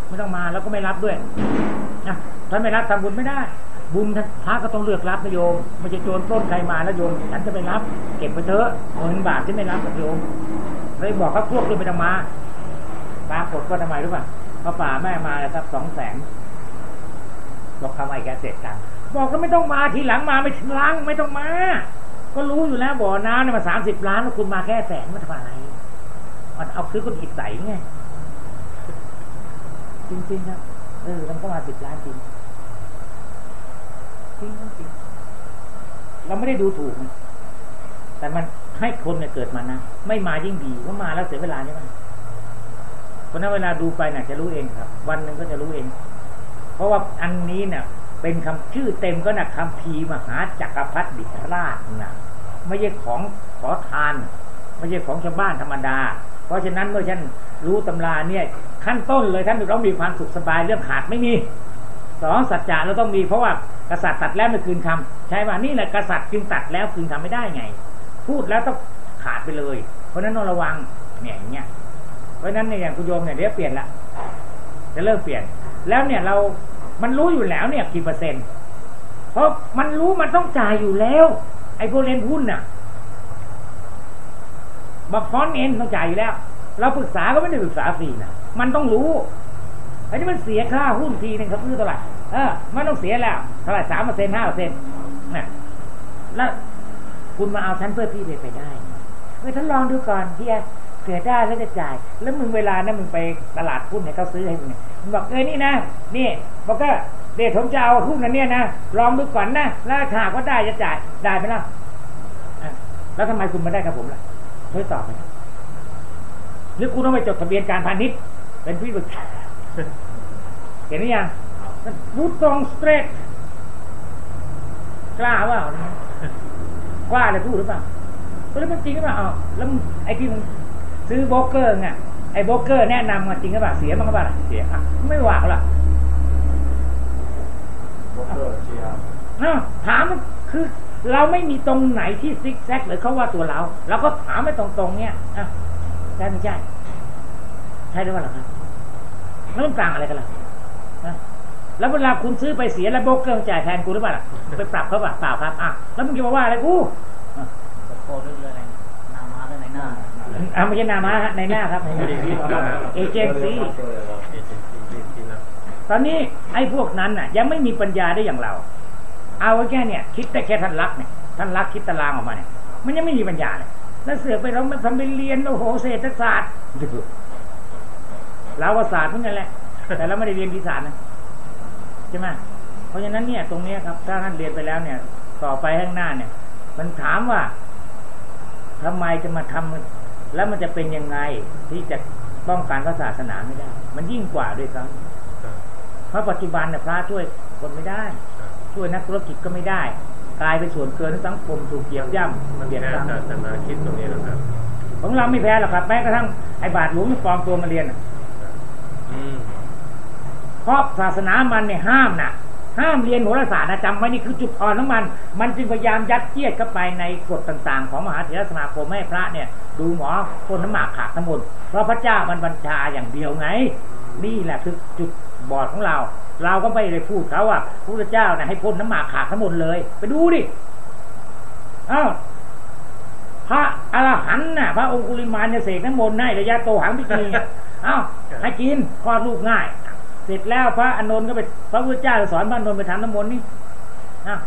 ไม่ต้องมาแล้วก็ไม่รับด้วยนะถ้าไม่รับทำบุญไม่ได้ บุญพระก็ต้องเลือกรับนะโยมไม่ใช่โจรปล้นใครมาแล้วโยมฉันจะไม่รับ เก็บไปเถอะเงินบาทที่ไม่รับกับโยมเลยบอกเขาพวกด้วยไม่ต้องมาปรากฏก็ทำไมรู้ป่ะ พระป่าแม่มาแล้วครับสองแสนบอกทำไมแกเสร็จกันบอกก็ไม่ต้องมาทีหลังมาไม่ล้างไม่ต้องมา ก็รู้อยู่แล้วบ่อน้ำเนี่ยมาสามสิบล้านแล้วคุณมาแค่แสนมาทำอะไรมันเอาซื้อคนอิดใสไงจริงๆครับเออมันก็มาสิบล้านจริงจริงจริงเราไม่ได้ดูถูกแต่มันให้คนเนี่ยเกิดมานะ ไม่มายิ่งดีว่ามาแล้วเสียเวลาใช่ไหม ราะนั้นเวลาดูไปน่ะจะรู้เองครับ วันหนึ่งก็จะรู้เอง เพราะว่าอันนี้เนี่ยเป็นคำชื่อเต็มก็นะคำพีมหาจักรพรรดิราชนะไม่ใช่ของขอทาน ไม่ใช่ของชาวบ้านธรรมดา เพราะฉะนั้นเมื่อฉันรู้ตำราเนี่ยขั้นต้นเลยท่านต้องมีความสุขสบายเรื่องขาดไม่มีสองสัจจะเราต้องมีเพราะว่ากษัตริย์ตัดแล้วไม่คืนคำใช่ป่ะนี่แหละกษัตริย์จึงตัดแล้วคืนคำไม่ได้ไง พูดแล้วต้องขาดไปเลย เพราะนั้นต้องระวังเนี่ยอย่างเงี้ย ราะนั้นเนี่ยอย่างคุณโยมเนี่ยเดี๋ยวเปลี่ยนละจะเริ่มเปลี่ยน แล้วเนี่ยเรา มันรู้อยู่แล้วเนี่ยกี่เปอร์เซ็นต์ เพราะมันรู้มันต้องจ่ายอยู่แล้ว ไอ้พวกเล่นหุ้นน่ะบักฟอนเอ็นต้องจ่ายอยู่แล้ว เราปรึกษาก็ไม่ได้ปรึกษาฟรีนะมันต้องรู้ไอันนี้มันเสียค่าหุ้นทีนึงเขาซื้อเท่าไหร่เออมันต้องเสียแล้วเท่าไหร่สามเปอร์เซ็นต์ห้าเปอร์เซ็นต์นะแล้วคุณมาเอาฉันเพื่อพี่ไปไปได้เฮ้ยท่านลองดูก่อนเฮีย เกิดได้แล้วจะจ่าย แล้วมึงเวลานะมึงไปตลาดหุ้นเนี่ยเขาซื้อให้มึงมึงบอกเออนี่นะนี่บอกก็เดี๋ยวผมจะเอาหุ้นนั้นเนี่ยนะลองดูก่อนนะแล้วถ้าก็ได้จะจ่ายได้ไหมล่ะแล้วทำไมคุณมาได้กับผมล่ะช่วยตอบไหมหรือคุณต้องไปจดทะเบียนการพาณิชย์เป็นที่ปรึกษาเห็นหรือยังพูดตรง straight กล้าเปล่า กล้าเลยพูดหรือเปล่าแล้วมันจริงหรือเปล่าแล้วไอ้ที่มึง ซื้อโบรกเกอร์ไงไอ้โบรกเกอร์แนะนำมาจริงหรือเปล่าเสียมั่งหรือเปล่าเสียอะไม่ว่าเขาล่ะโบรกเกอร์เชียร์อ้าวถามมันคือเราไม่มีตรงไหนที่ซิกแซกหรือเขาว่าตัวเราเราก็ถามไปตรงๆ เนี่ยอะใช่ไม่ใช่ใช่หรือเปล่าล่ะครับแล้วมันต่างอะไรกันล่ะฮะแล้วเวลาคุณซื้อไปเสียแล้วโบรกเกอร์จ่ายแทนกูหรือเปล่าล่ะไปปรับเขาเปล่าเปล่าครับอะแล้วมึงจะมาว่าอะไรกูอะตะโกนเรื่องอะไรหน้าม้าเรื่องไหนห น้าอะไม่ใช่นามาฮะในหน้าครับเอเจนซี่ตอนนี้ไอ้พวกนั้นน่ะ ยังไม่มีปัญญาได้อย่างเรา เอาแค่เนี่ย คิดแต่แค่ท่านรักเนี่ยท่านรักคิดตารางออกมาเนี่ย มันยังไม่มีปัญญาเลยแล้วเสือกไปเราไม่ทำไปเรียนโอ้โหเศรษฐศาสตร์เราว่าศาสตร์เหมือนกันแหละ แต่เราไม่ได้เรียนวิสาสตร์นะใช่ไหมเพราะฉะนั้นเนี่ย ตรงเนี้ยครับ ถ้าท่านเรียนไปแล้วเนี่ย ต่อไปข้างหน้าเนี่ย มันถามว่าทำไมจะมาทำ แล้วมันจะเป็นยังไงที่จะป้องกันพระศาสนาไม่ได้ มันยิ่งกว่าด้วยซ้ำเพราะปัจจุบันเนี่ยพระช่วยคนไม่ได้ ช่วยนักธุรกิจก็ไม่ได้ กลายเป็นส่วนเกินของสังคมถูกเหยียบย่ำมันเบียดแค่บังศาสนาคิดตรงนี้นะครับของเราไม่แพ้หรอกครับแม้กระทั่งไอ้บาทหลวงที่ปลอมตัวมาเรียนน่ะอืมเพราะศาสนามันเนี่ยห้ามนะห้ามเรียนโหราศาสตร์นะจำไว้นี่คือจุดอ่อนของมัน มันจึงพยายามยัดเยียดเข้าไปในกฎต่างๆ ของมหาเถรสมาคมให้พระเนี่ย ดูหมอคนน้ำหมากขาดทั้งหมดเพราะพระเจ้ามันบัญชาอย่างเดียวไง นี่แหละคือจุดบอดของเรา เราก็ไม่ได้พูดเขาว่าพระเจ้านี่ยให้พ้นน้ำหมากขาดทั้งหมดเลย ไปดูดิอ้าวพระอรหันต์น่ะ พระองคุลิมานเนี่ยเสกน้ำมนต์ให้ระยะโตหังพิกีอ้าวให้กินคลอดลูกง่าย เสร็จแล้วพระอานนท์ก็ไปพระพุทธเจ้าสอนพระอานนท์ไปทำน้ำมนต์นี่อ้าว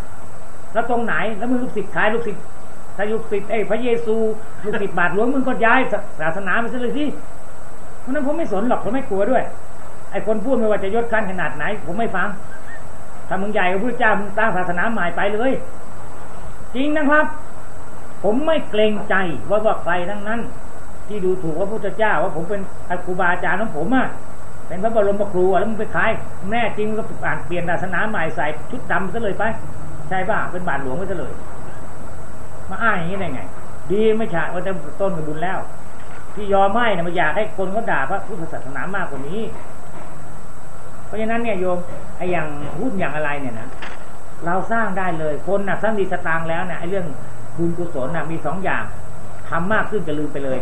แล้วตรงไหนแล้วมึงลูกศิษย์ขายลูกศิษย์ ถ้าลูกศิษย์เอ้พระเยซูลูกศิษย์บาทหลวงมึงก็ย้ายศาสนาไปซะเลยสิเพราะนั้นผมไม่สนหรอกผมไม่กลัวด้วย ไอ้คนพูดไม่ว่าจะยศขั้นขนาดไหน ผมไม่ฟังถ้ามึงใหญ่กว่าพระเจ้ามึงตั้งศาสนาใหม่ไปเลย จริงนะครับ ผมไม่เกรงใจว่าว่าใครทั้งนั้น ที่ดูถูกว่าพระเจ้า ว่าผมเป็นครูบาอาจารย์ของผมอะเป็นพระบรมครูอะแล้วมึงไปขายแน่จริงก็อ่านเปลี่ยนศาสนาใหม่ใส่ชุดดำซะเลยไป ใช่ป่ะเป็นบาทหลวงไปซะเลย มาอ้างอย่างนี้ได้ไง ดีไม่ใช่ว่าจะต้นกับบุญแล้ว ที่ยอมให้นะมาอยากให้คนเขาด่าพระพุทธศาสนามากกว่านี้ เพราะฉะนั้นเนี่ยโยมไอ้อย่างหุ้นอย่างอะไรเนี่ยนะเราสร้างได้เลยคนนะถ้ามีสตางแล้วเนี่ยไอ้เรื่องบุญกุศลนะมีสองอย่างทำมากขึ้นจะลืมไปเลย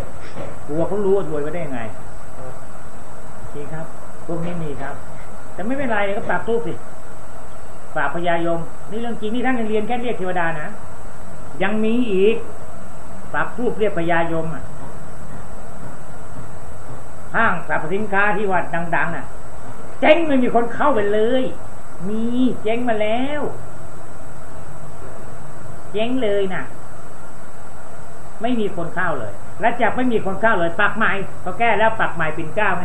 กลัวเขารู้ว่ารวยไปได้ยังไงทีครับพวกนี้มีครับ แต่ไม่เป็นไรก็ปรับทุกสิปราบพญายม นี่เรื่องจริงนี่ท่านยังเรียนแค่เรียกเทวดานะ ยังมีอีกปรับทูปเรียกพญายมอะห้างสรรพสินค้าที่วัดดังๆน่ะ เจ๊งไม่มีคนเข้าไปเลย มีเจ๊งมาแล้ว เจ๊งเลยนะ่ะ ไม่มีคนเข้าเลย และจะไม่มีคนเข้าเลย ปักใหม่พอแก้แล้วปักใหม่ปิ่นเกล้าไหม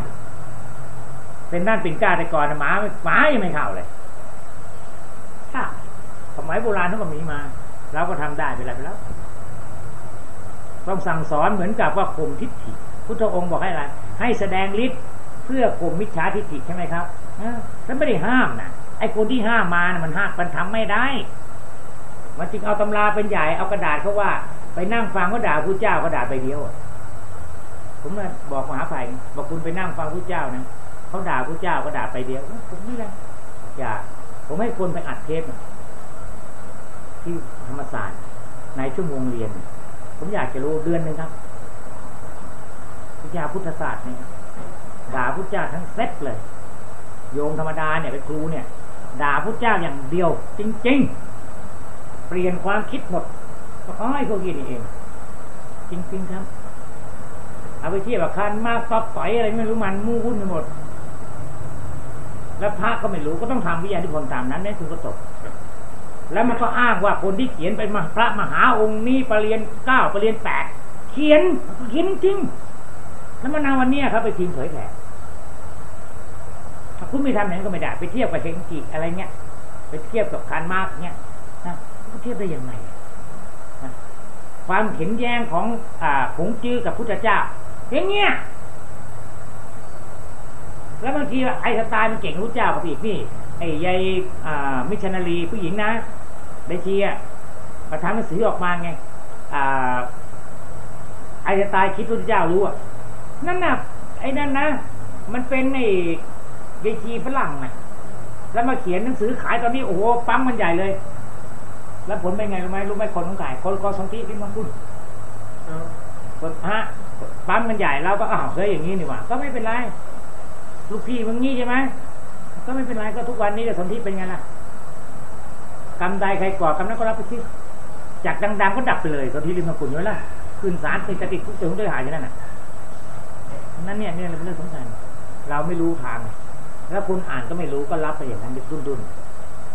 เป็นด้านปิ่นเกล้าแต่ก่อนนะหมาหมายังไม่เข้าเลยค่ะสมัยโบราณทั้งหมดมีมา เราก็ทำได้ไปแล้วไปแล้ว ต้องสั่งสอนเหมือนกับว่าข่มทิฏฐิ พุทธองค์บอกให้อะไรให้แสดงฤทธิ์เพื่อข่มมิจฉาทิฏฐิใช่ไหมครับท่านไม่ได้ห้ามนะไอ้คนที่ห้ามมานะมันห้ามมันทำไม่ได้ มันจึงเอาตำราเป็นใหญ่เอากระดาษเขาว่า ไปนั่งฟังก็ด่าพระเจ้ากระดาษไปเดียวผมเลยบอกมหาภัยบอกคุณไปนั่งฟังพระเจ้านะเขาด่าพระเจ้ากระดาษไปเดียวผมนี่แหละอย่าผมให้คนไปอัดเทป ที่ธรรมศาสตร์ ในชั่วโมงเรียน ผมอยากจะรู้เดือนหนึ่งครับวิชาพุทธศาสตร์เนี่ยด่าพุทธเจ้าทั้งเซตเลย โยมธรรมดาเนี่ยเป็นครูเนี่ย ด่าพุทธเจ้าอย่างเดียว จริง ๆ เปลี่ยนความคิดหมดก็อ้อยพวกนี้นี่เอง จริง ๆ ครับ เอาไปเทียบกับคันมากปับต่อยอะไรไม่รู้มันมู่วุ่นไปหมด แล้วพระก็ไม่รู้ก็ต้องทำวิทยาธิพลตามนั้นนี่คุณก็ตก แล้วมันก็อ้างว่าคนที่เขียนเป็นพระมหาองค์นี้ปรริญญาเก้าปรริญญาแปดเขียนเขียนจริง แล้วมันเอาวันนี้ครับไปทีมเผยแผ่ถ้าคุณไม่ทำอย่างนั้นก็ไม่ได้ไปเทียบกับเชงกิอะไรเงี้ย ไปเทียบกับคารมาร์กเงี้ยนะเทียบได้ยังไงนะความเห็นแย้งของอ่าผงจื้อกับพุทธเจ้าอย่างเงี้ยแล้วบางทีไอ้สไตล์มันเก่งรู้เจ้ากับอีกนี่ไอ้ยายมิชนารีผู้หญิงนะ ได้เชียมาทำหนังสือออกมาไงไอ้สไตล์คิดรู้เจ้ารู้อะนั่นน่ะไอ้นั่นนะมันเป็นไอ้เดชีฝรั่งไงแล้วมาเขียนหนังสือขายตอนนี้โอ้โหปั๊มมันใหญ่เลย แล้วผลเป็นไงรู้ไหมรู้ไหมคนของขายคนก็สองที่ที่มันพูดคนฮะปั๊มมันใหญ่เราก็อ้าวเฮ้ยอย่างนี้นี่หว่าก็ไม่เป็นไร ลูกพี่มึงงี้ใช่ไหมก็ไม่เป็นไรก็ทุกวันนี้จะสนที่เป็นไงล่ะ กรรมใดใครก่อกรรมนั้นก็รับไปที่จากดังๆก็ดับไปเลยสนที่ริมกุลอยู่แล้วขึ้นศาลติดติดคุกถึงด้วยหายอย่างนั้นน่ะนั่นเนี่ยเนี่ยเป็นเรื่องสำคัญเราไม่รู้ทาง แล้วคุณอ่านก็ไม่รู้ก็รับไปอย่างนั้นเป็นดุน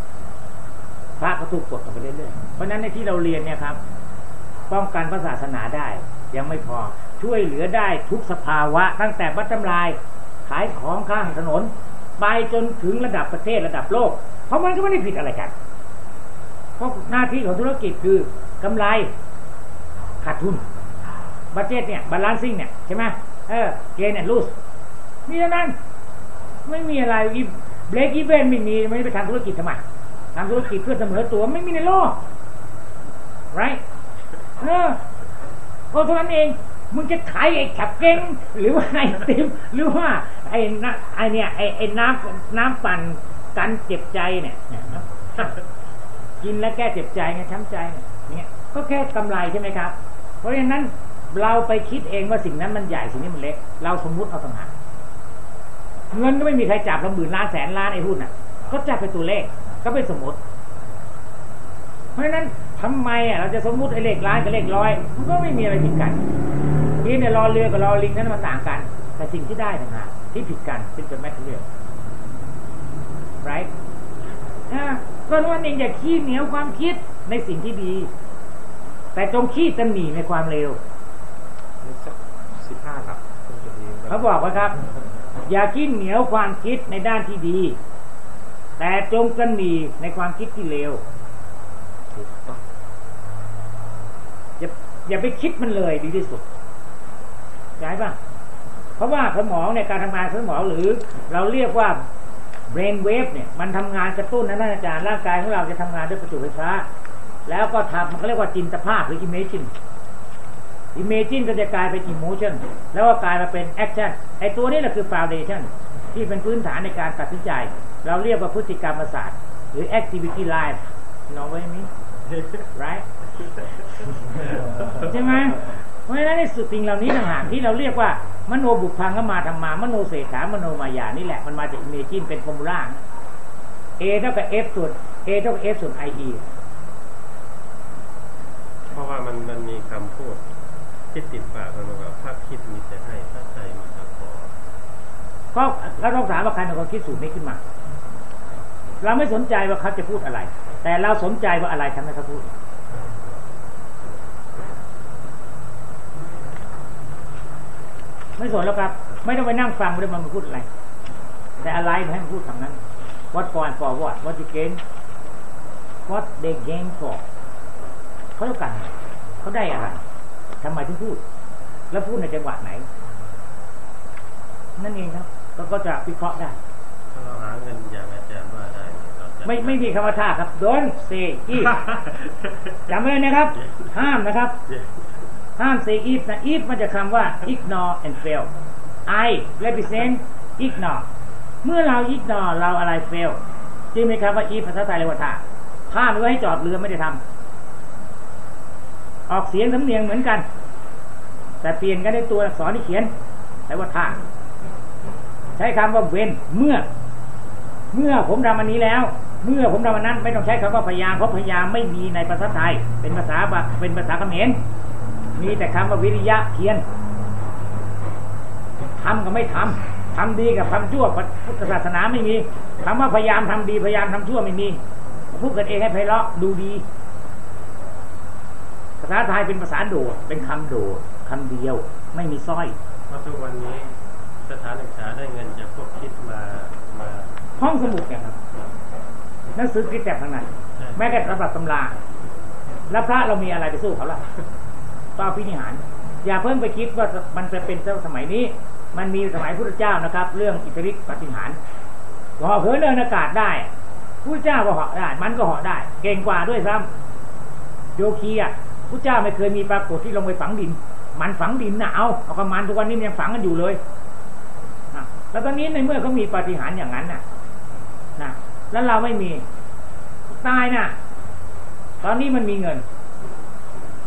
ๆพระก็ถูกกดออกไปเรื่อยๆเพราะนั้นในที่เราเรียนเนี่ยครับ ป้องกันพระศาสนาได้ ยังไม่พอช่วยเหลือได้ทุกสภาวะ ตั้งแต่บัตรลาย ขายของข้างถนน ไปจนถึงระดับประเทศระดับโลก เพราะมันก็ไม่ได้ผิดอะไรกัน เพราะหน้าที่ของธุรกิจคือกำไรขาดทุนบัตเจตเนี่ยบาลานซิ่งเนี่ยใช่ไหมเออเกนแอนลูสมีเท่านั้น ไม่มีอะไรอีเบรกอีเวนไม่มีไม่ไปทำธุรกิจทำไมทำธุรกิจเพื่อเสมอตัวไม่มีในโลก right เออก็เท่านั้นเองมึงจะขายไอ้ขับเก้งหรือว่าไอ้ติมหรือว่าไอ้น้ไอ้เนี่ยไอ้ไอ้น้ำน้ำปั่นกันเจ็บใจเนี่ย กินแล้วแก้เจ็บใจไงช้ำใจเนี่ยก็แค่กำไรใช่ไหมครับ เพราะฉะนั้นเราไปคิดเองว่าสิ่งนั้นมันใหญ่สิ่งนี้มันเล็ก เราสมมุติเอาต่างหากเงินก็ไม่มีใครจับเราหมื่นล้านแสนล้านไอ้หุ้นอะ ก็จับเป็นตัวเลขก็เป็นสมมติ เพราะฉะนั้นทำไมอะเราจะสมมุติไอ้เลขล้านกับเลขร้อยมันก็ไม่มีอะไรผิดกันที่เนี่ยรอเรือกับรอลิงนั้นมันต่างกัน แต่สิ่งที่ได้ต่างหากที่ผิดกันเป็นแมทเทียล right ก็นั่นเองอย่าขี้เหนียวความคิดในสิ่งที่ดี แต่จงขี้ตำหนิในความเร็วสิบห้าหลักเขาบอกว่าครับ อย่าขี้เหนียวความคิดในด้านที่ดี แต่จงตำหนิในความคิดที่เลวอย่าอย่าไปคิดมันเลยดีที่สุดใช่ปะเพราะว่าสมองในการทำงานสมองหรือ เราเรียกว่า brain wave เนี่ยมันทำงานกระตุ้นนะท่านอาจารย์ร่างกายของเราจะทำงานด้วยประจุไฟฟ้า แล้วก็ทำมันเขาเรียกว่าจินตภาพหรือ imagine imagine ก็จะกลายเป็น emotion แล้วก็กลายมาเป็น action ไอ้ตัวนี้แหละคือ foundation ที่เป็นพื้นฐานในการตัดสินใจ เราเรียกว่าพฤติกรรมศาสตร์ หรือ activity life น้องไว้ไหม right ใช่ไหม เพราะฉะนั้นในสุดสิ่งเหล่านี้ต่างหากที่เราเรียกว่ามโนบุพังก็มาธรรมามโนเศรษฐามโนมายานี่แหละมันมาจากอิเมจินเป็นฟอร์มูล่า A เท่ากับ F ส่วน A เท่ากับ F ส่วน IE เพราะว่ามันมันมีคำพูดที่ติดปากมันว่าถ้าคิดมีแต่ให้ถ้าใจมีแต่ขอก็เราต้องถามว่าใครเป็นคนคิดสูตรนี้ขึ้นมา เราไม่สนใจว่าเขาจะพูดอะไร แต่เราสนใจว่าอะไรทำให้เขาพูด ไม่สนแล้วครับ ไม่ต้องไปนั่งฟังว่ามันพูดอะไร แต่อะไรมันให้มันพูดคำนั้น what for and for what what you gain what they gain for เขาต้องการอะไรเขาได้อะไรทำไมถึงพูด แล้วพูดในจังหวะไหน นั่นเองครับก็ก็จะวิเคราะห์ได้ถ้าเราหาเงินอย่างอาจารย์ว่าได้เนี่ยเราจะไม่ไม่มีคำว่าท่าครับ don't say if จำไว้เลยนะครับ ห้ามนะครับ ห้าม say if นะ if มาจากคำว่า ignore and fail I represent ignore เมื่อเรา ignore เราอะไร fail จริงไหมครับว่า if ภาษาไทยเรียกว่าท่าห้ามไว้ให้จอดเรือไม่ได้ทำออกเสียงสำเนียงเหมือนกัน แต่เปลี่ยนกันในตัวอักษรที่เขียนแปลว่าท่าใช้คำว่าเว้นเมื่อ เมื่อผมทำอันนี้แล้ว เมื่อผมทำอันนั้นไม่ต้องใช้คำว่าพยายามเพราะพยายามไม่มีในภาษาไทย เป็นภาษาเป็นภาษาเขมร มีแต่คำว่าวิริยะเพียรทำกับไม่ทำทำดีกับทำชั่วพุทธศาสนาไม่มีคำว่าพยายามทำดีพยายามทำชั่วไม่มีพูดกันเองให้ไพเราะดูดี ภาษาไทยเป็นภาษาโดดเป็นคำโดดคำเดียว ไม่มีสร้อยเพราะทุกวันนี้สถานศึกษาได้เงินจากพวกคิดมามาห้องสมุดเนี่ยครับหนังสือคิดแบบทางนั้นใช่แม้กระทั่งตำรับตำรา แล้วพระเรามีอะไรไปสู้เขาล่ะ ก็เอาพินิหาร อย่าเพิ่งไปคิดว่ามันจะเป็นสมัยนี้ มันมีสมัยพุทธเจ้านะครับ เรื่องอิทธิฤทธิปฏิหารเหาะเหินเดินอากาศได้พุทธเจ้าก็เหาะได้ มันก็เหาะได้ เก่งกว่าด้วยซ้ำโยคีอะพุทธเจ้าไม่เคยมีปรากฏที่ลงไปฝังดิน มันฝังดินนะเอาเอากระมันทุกวันนี้ยังฝังกันอยู่เลยแล้วตอนนี้ในเมื่อเขามีปฏิหารอย่างนั้นน่ะนะแล้วเราไม่มีตายน่ะ ตอนนี้มันมีเงิน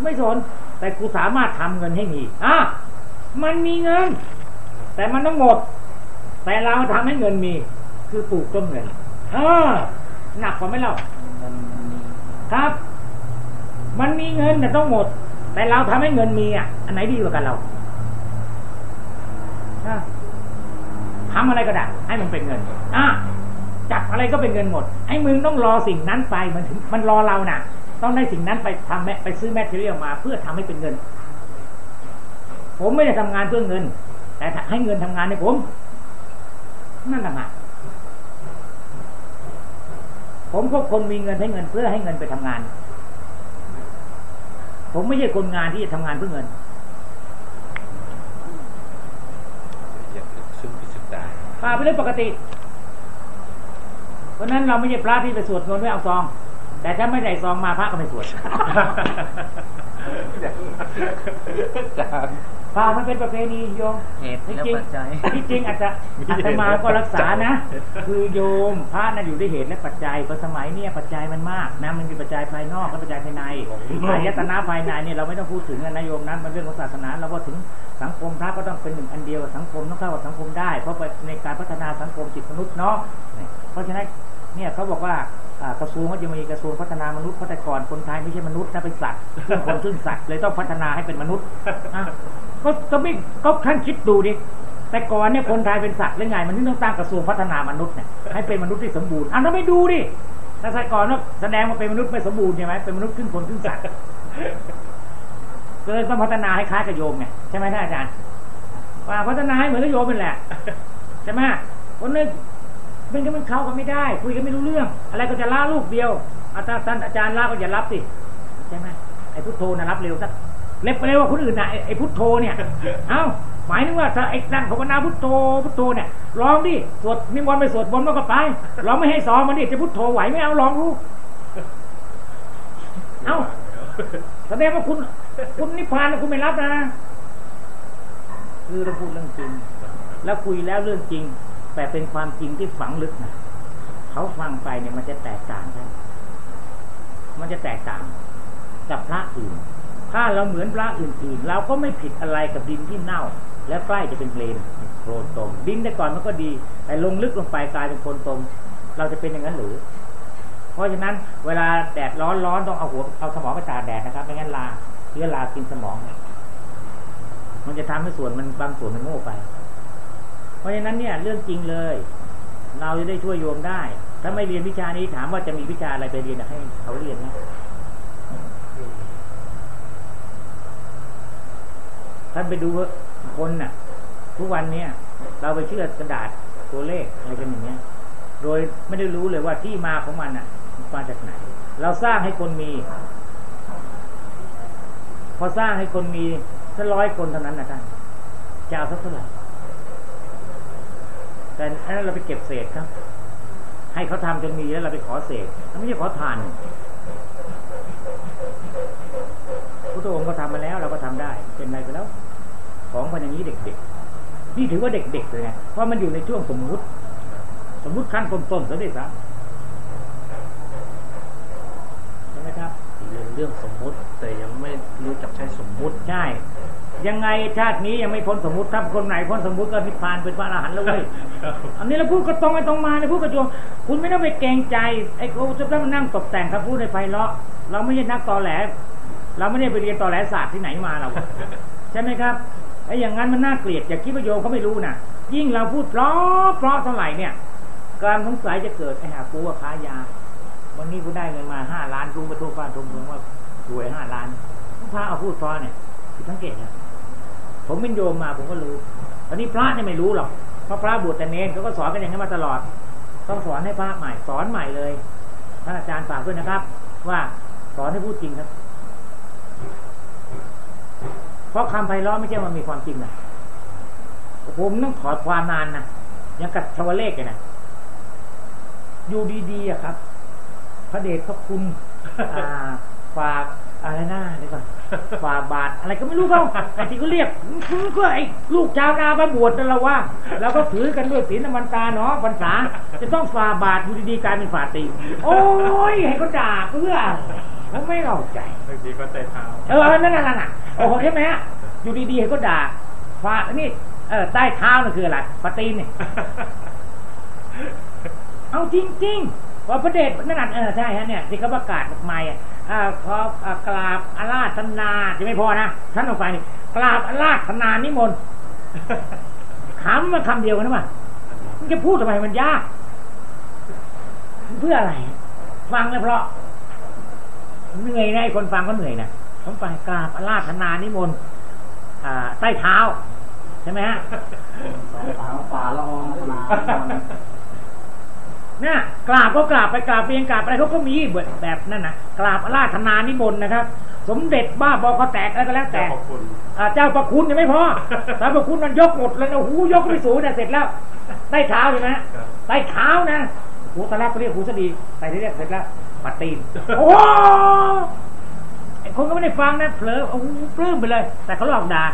ไม่สน แต่กูสามารถทำเงินให้มีอะมันมีเงิน แต่มันต้องหมด แต่เราทำให้เงินมี คือปลูกต้นเงินเออหนักกว่าไหมเล่าเงินมีครับ มันมีเงินแต่ต้องหมด แต่เราทำให้เงินมีอะอันไหนดีกว่ากันเราอะทำอะไรก็ได้ให้มันเป็นเงินอะจับอะไรก็เป็นเงินหมดไอ้มึงต้องรอสิ่งนั้นไปมันถึงมันรอเราน่ะ ต้องได้สิ่งนั้นไปทำแมไปซื้อแมทเทอเรียลมา เพื่อทำให้เป็นเงิน ผมไม่ได้ทำงานเพื่อเงิน แต่ให้เงินทำงานให้ผม นั่นต่างหากผมก็คนมีเงินให้เงินเพื่อให้เงินไปทำงาน ผมไม่ใช่คนงานที่จะทำงานเพื่อเงินอยากลึกซึ้งพิสดารพาไปเรื่องปกติ เพราะฉะนั้นเราไม่ใช่พระที่ไปสวดมนต์ไม่เอาซอง แต่ถ้าไม่ได้ซองมาพระก็ไม่สวดอาจารย์พามันเป็นประเพณีโยมเหตุที่และจริงปัจจัยที่จริงอาจจะอาตมาก็รักษานะ คือโยมพระน่ะอยู่ด้วยเหตุและปัจจัยเพราะสมัยเนี้ยปัจจัยมันมากนะมันมีปัจจัยภายนอกและปัจจัยภายในอายตนะภายในเนี่ยเราไม่ต้องพูดถึงนะโยมนั้นมันเรื่องของศาสนาเราก็ถึงสังคมพระก็ต้องเป็นหนึ่งอันเดียวกับสังคมต้องเข้ากับสังคมได้ เพราะในการพัฒนาสังคมจิตมนุษย์เนาะเพราะฉะนั้นเนี่ยเขาบอกว่าอ่า กระทรวงก็จะมีกระทรวงพัฒนามนุษย์เพราะแต่ก่อนคนไทยไม่ใช่มนุษย์นะเป็นสัตว์คนซึ่งสัตว์เลยต้องพัฒนาให้เป็นมนุษย์อะก็ก็ไม่ก็ท่านคิดดูดิแต่ก่อนเนี่ยคนไทยเป็นสัตว์หรือไงมันถึงต้องตั้งกระทรวงพัฒนามนุษย์เนี่ยให้เป็นมนุษย์ที่สมบูรณ์อะเราไม่ดูดิถ้าแต่ก่อนว่าแสดงว่าเป็นมนุษย์ไม่สมบูรณ์ใช่ไหมเป็นมนุษย์ครึ่งคนครึ่งสัตว์ก็เลยต้องพัฒนาให้คล้ายกับโยมไงใช่ไหมท่านอาจารย์ว่าพัฒนาให้เหมือนกับโยมเป็นแหละใช่ไหมคนนึง เป็นกันมันเข้ากันไม่ได้ คุยกันไม่รู้เรื่อง อะไรก็จะล่าลูกเดียวอาจารย์ท่านอาจารย์ล่าก็อย่ารับสิใช่ไหมไอ้พุทโธนะรับเร็วสักเล็บไปเร็วกว่าคนอื่นนะไอ้พุทโธเนี่ย เอ้าหมายถึงว่าถ้าไอ้นั่งภาวนาพุทโธพุทโธเนี่ยลองดิสวดนิมนต์ไปสวดบนต์มันก็ไปลองไม่ให้ซ้อมมันดิจะพุทโธไหวไหม่เอาลองดูเอ้าแสดงว่าคุณ คุณนิพพานคุณไม่รับนะ คือเราพูดเรื่องจริง แล้วคุยแล้วเรื่องจริง แต่เป็นความจริงที่ฝังลึกนะเขาฟังไปเนี่ยมันจะแตกต่างกันมันจะแตกต่างกับพระอื่น ถ้าเราเหมือนพระอื่นๆ เราก็ไม่ผิดอะไรกับดินที่เน่า และใกล้จะเป็นเลนโคลนตม ดินแต่ก่อนมันก็ดี แต่ลงลึกลงไปกลายเป็นโคลนตม เราจะเป็นอย่างนั้นหรือ เพราะฉะนั้นเวลาแดดร้อนร้อนต้องเอาหัวเอาสมองไปตากแดดนะครับไม่งั้นลาเชื้อรากินสมอง มันจะทำให้ส่วนมันบางส่วนมันโง่ไป เพราะฉะนั้นเนี่ยเรื่องจริงเลย เราจะได้ช่วยโยมได้ ถ้าไม่เรียนวิชานี้ถามว่าจะมีวิชาอะไรไปเรียนให้เขาเรียนนะท่านไปดูคนน่ะ ทุกวันเนี้ยเราไปเชื่อกระดาษตัวเลขอะไรกันอย่างเงี้ย โดยไม่ได้รู้เลยว่าที่มาของมันน่ะมันมาจากไหน เราสร้างให้คนมี พอสร้างให้คนมีสักร้อยคนเท่านั้นนะท่านจะเอาสักเท่าไหร่ แต่อันนั้นเราไปเก็บเศษครับ ให้เขาทำจนมีแล้วเราไปขอเศษมันไม่ใช่ขอทานพุทธองค์ก็ทำมาแล้วเราก็ทำได้ เป็นไรไปแล้ว ของพันอย่างนี้เด็กๆ นี่ถือว่าเด็กๆเลยไงเพราะมันอยู่ในช่วงสมมุติ สมมุติขั้นต้นๆซะด้วยซ้ำใช่ไหมครับเรียนเรื่องสมมุติแต่ยังไม่รู้จักใช้สมมุติใช่ ยังไงชาตินี้ยังไม่พ้นสมมุติถ้าคนไหนพ้นสมมุติก็นิพพานเป็นพระอรหันต์แล้วเว้ยอันนี้เราพูดก็ตรงไปตรงมาเราพูดกระจวงคุณไม่ต้องไปเกรงใจไอ้กูจะต้องมานั่งตกแต่งคำพูดในไฟเลาะเราไม่ใช่นักตอแหล เราไม่ได้ไปเรียนตอแหลศาสตร์ที่ไหนมาเราใช่ไหมครับไอ้อย่างนั้นมันน่าเกลียดอย่าคิดว่าโยมเขาไม่รู้นะยิ่งเราพูดเพราะเพราะเท่าไหร่เนี่ย การสงสัยจะเกิดไอ้หากูว่าค้ายาวันนี้กูได้เงินมาห้าล้านกูมาทุ่มฟ้าทุ่มเมืองว่ารวยห้าล้านพระเอาพูดเพราะเนี่ยผิดสังเกตนะ ผมเป็นโยมมาผมก็รู้ตอนนี้พระเนี่ยไม่รู้หรอกเพราะพระบวชแต่เนรเขาก็สอนกันอย่างนี้มาตลอด ต้องสอนให้พระใหม่สอนใหม่เลยท่านอาจารย์ฝากด้วยนะครับ ว่าสอนให้พูดจริงครับเพราะคำไพเราะไม่ใช่ว่ามีความจริงนะผมต้องถอความนานนะยังกับชาวเลขเลยนะอยู่ดีๆอะครับ พระเดชพระคุณอ่าฝากอะไรหน้าเดี๋ยวก่อน ฝากบาทอะไรก็ไม่รู้เขาไอ้ที่เขาเรียกก็ไอ้ลูกชาวนามาบวชนั่นแหละว่าแล้วก็ถือกันด้วยศีลมันตาเนาะพรรษาจะต้องฝาบาทอยู่ดีๆกลายเป็นฝาตีโอ้ยให้เขาด่าเพื่อผมไม่เข้าใจบางทีก็ใจเท้าเออนั่นน่ะนั่นน่ะโอ้โหใช่ไหมฮะอยู่ดีๆเขาด่าฟ้านี่เออใต้เท้านั่นคืออะไรปะตีนเนี่ยเอาจริงๆว่าพระเดชนั่นน่ะเออใช่ฮะเนี่ยที่เขาประกาศออกมาอะอ่า ขออ่ากราบอาราธนาจะไม่พอนะท่านลงไปนี่กราบอาราธนานิมนต์คำมันคำเดียวกันนะมั้มันจะพูดทำไมมันยาก เพื่ออะไร ฟังแล้วเพราะเหนื่อยนะคนฟังก็เหนื่อยนะผมฟังกราบอาราธนานิมนต์อ่าใต้เท้า ใช่ไหมฮะสองสาป่าละอองขนา นี่ยกราบก็กราบไปกราบเรียนกราบอะไรเขาก็มีแบบแบบนั่นนะกราบอาราธนานิมนต์นะครับ สมเด็จบ้าบอคอแตกอะไรก็แล้วแต่ขอบคุณอ่าเจ้าประคุณยังไม่พอเจ้าประคุณมันยกหมดเลยนะหูยกไปสูงเนี่ยเสร็จแล้วใต้เท้าใช่ไหมฮะครับใต้เท้านะหูตะแรกเขาเรียกหูสดีใต้ที่เรียกเสร็จแล้วปัดตีนโอ้ไอ้คนก็ไม่ได้ฟังนะเผลอโอ้โหปลื้มไปเลย แต่เขาหลอกด่า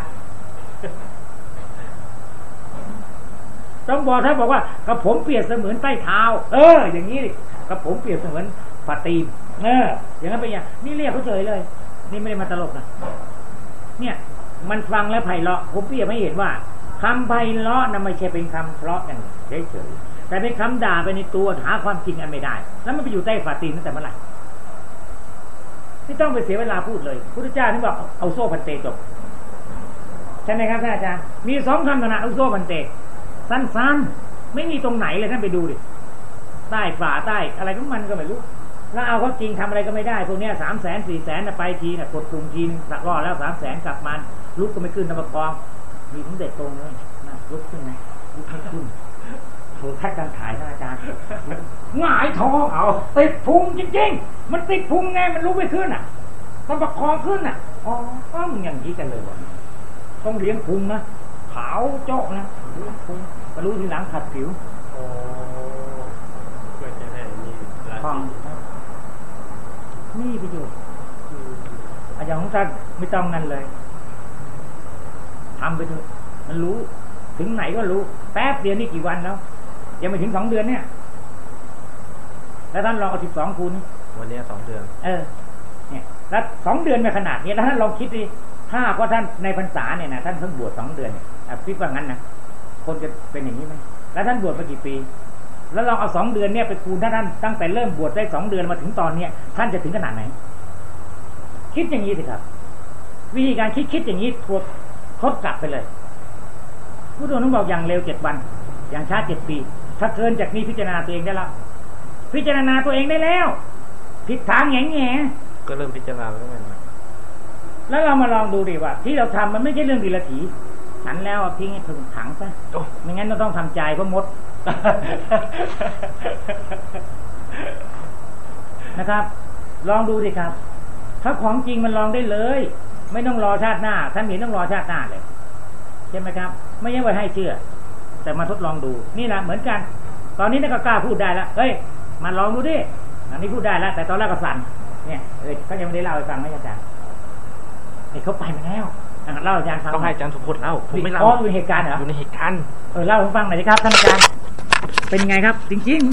ต้องบอกถ้าบอกว่ากับผมเปรียบเสมือนใต้เท้า เออ อย่างนี้กับผมเปรียบเสมือนปัดตีนเออ อย่างนั้นไปนอย่างนี่เรียกเขาเฉยเลย นี่ไม่ได้มาตลกนะเนี่ยมันฟังแล้วไพเราะผมเปรียบให้เห็นว่าคำไพเราะนะไม่ใช่เป็นคำเพราะอย่างเฉยๆแต่เป็นคำด่าไปในตัวหาความจริงอันไม่ได้ แล้วมันไปอยู่ใต้ฝาตีนตั้งแต่เมื่อไหร่ไม่ต้องไปเสียเวลาพูดเลยพุทธเจ้าที่บอกเอาโซ่พันเตจบใช่ไหมครับท่านอาจารย์มีสองคำเท่าเอาโซ่พันเต สั้นๆ ไม่มีตรงไหนเลยท่านไปดูดิใต้ฝ่าใต้อะไรของมันก็ไม่รู้ แล้วเอาเขาจริงทำอะไรก็ไม่ได้พวกเนี้ยสามแสนสี่แสนไปทีน่ะกดกลุ่มทีนึงสักรอดแล้วสามแสนกลับมาลุกก็ไม่ขึ้นตะประคอง มีสมเด็จตรงเลยนะลุกขึ้นไหมลุกไม่ขึ้นโทรทัศน์การขายท่านอาจารย์หงายท้องเอาติดพุงจริง ๆ มันติดพุงไงมันลุกไม่ขึ้นอะต้องประคองขึ้นอะอ๋อต้องอย่างนี้กันเลยวะต้องเลี้ยงพุงนะ ขาวโจ๊กนะเลี้ยงพุงมารู้ทีหลังขัดผิวโอ้เพื่อจะให้มีราฟังศีนี่ประโยชน์อืมอาจารย์ของท่านไม่ต้องนั่นเลยทำไปเถอะมันรู้ ถึงไหนก็รู้ แป๊บเดียวนี่กี่วันแล้ว ยังไม่ถึงสองเดือนเนี่ย แล้วท่านลองเอาสิบสองคูณนี่วันนี้สองเดือน เออ เนี่ย แล้วสองเดือนไปขนาดนี้แล้วท่านลองคิดดิถ้าก็ท่านในพรรษาเนี่ยนะท่านเพิ่งบวชสองเดือนเนี่ยอะ คิดว่างั้นนะคนจะเป็นอย่างนี้ไหมแล้วท่านบวชมากี่ปี แล้วลองเอาสองเดือนเนี่ยไปคูณถ้าท่านตั้งแต่เริ่มบวชได้สองเดือนมาถึงตอนเนี้ยท่านจะถึงขนาดไหน คิดอย่างนี้สิครับ วิธีการคิดคิดอย่างนี้ทวดทดกลับไปเลยผู้ดูต้องบอกอย่างเร็วเจ็ดวัน อย่างช้าเจ็ดปี ถ้าเกินจากนี้พิจารณาตัวเองได้แล้ว พิจารณาตัวเองได้แล้วผิดทางแง่แง่ก็เริ่มพิจารณาแล้วไงนะแล้วเรามาลองดูดิว่า ที่เราทำมันไม่ใช่เรื่องดีละถี ฉันแล้วเอาทิ้งให้ถึงถังซะไม่งั้นเราต้องทำใจเพราะมดนะครับ ลองดูดิครับ ถ้าของจริงมันลองได้เลย ไม่ต้องรอชาติหน้าท่านเห็นต้องรอชาติหน้าเลยใช่ไหมครับ ไม่ใช่ว่าให้เชื่อ แต่มาทดลองดู นี่แหละเหมือนกัน ตอนนี้นี่ก็กล้าพูดได้แล้วเฮ้ยมาลองดูดิอันนี้พูดได้แล้วแต่ตอนแรกก็สั่นเนี่ยเอ้ยเขายังไม่ได้เล่าให้ฟังไหมอาจารย์นี่เขาไปมาแล้วอะ เล่าอาจารย์ฟังต้องให้อาจารย์สุพจน์เล่าผมไม่เล่าอ๋ออยู่ในเหตุการณ์เหรออยู่ในเหตุการณ์เออเล่าให้ฟังหน่อยสิครับท่านอาจารย์เป็นไงครับ จริงๆ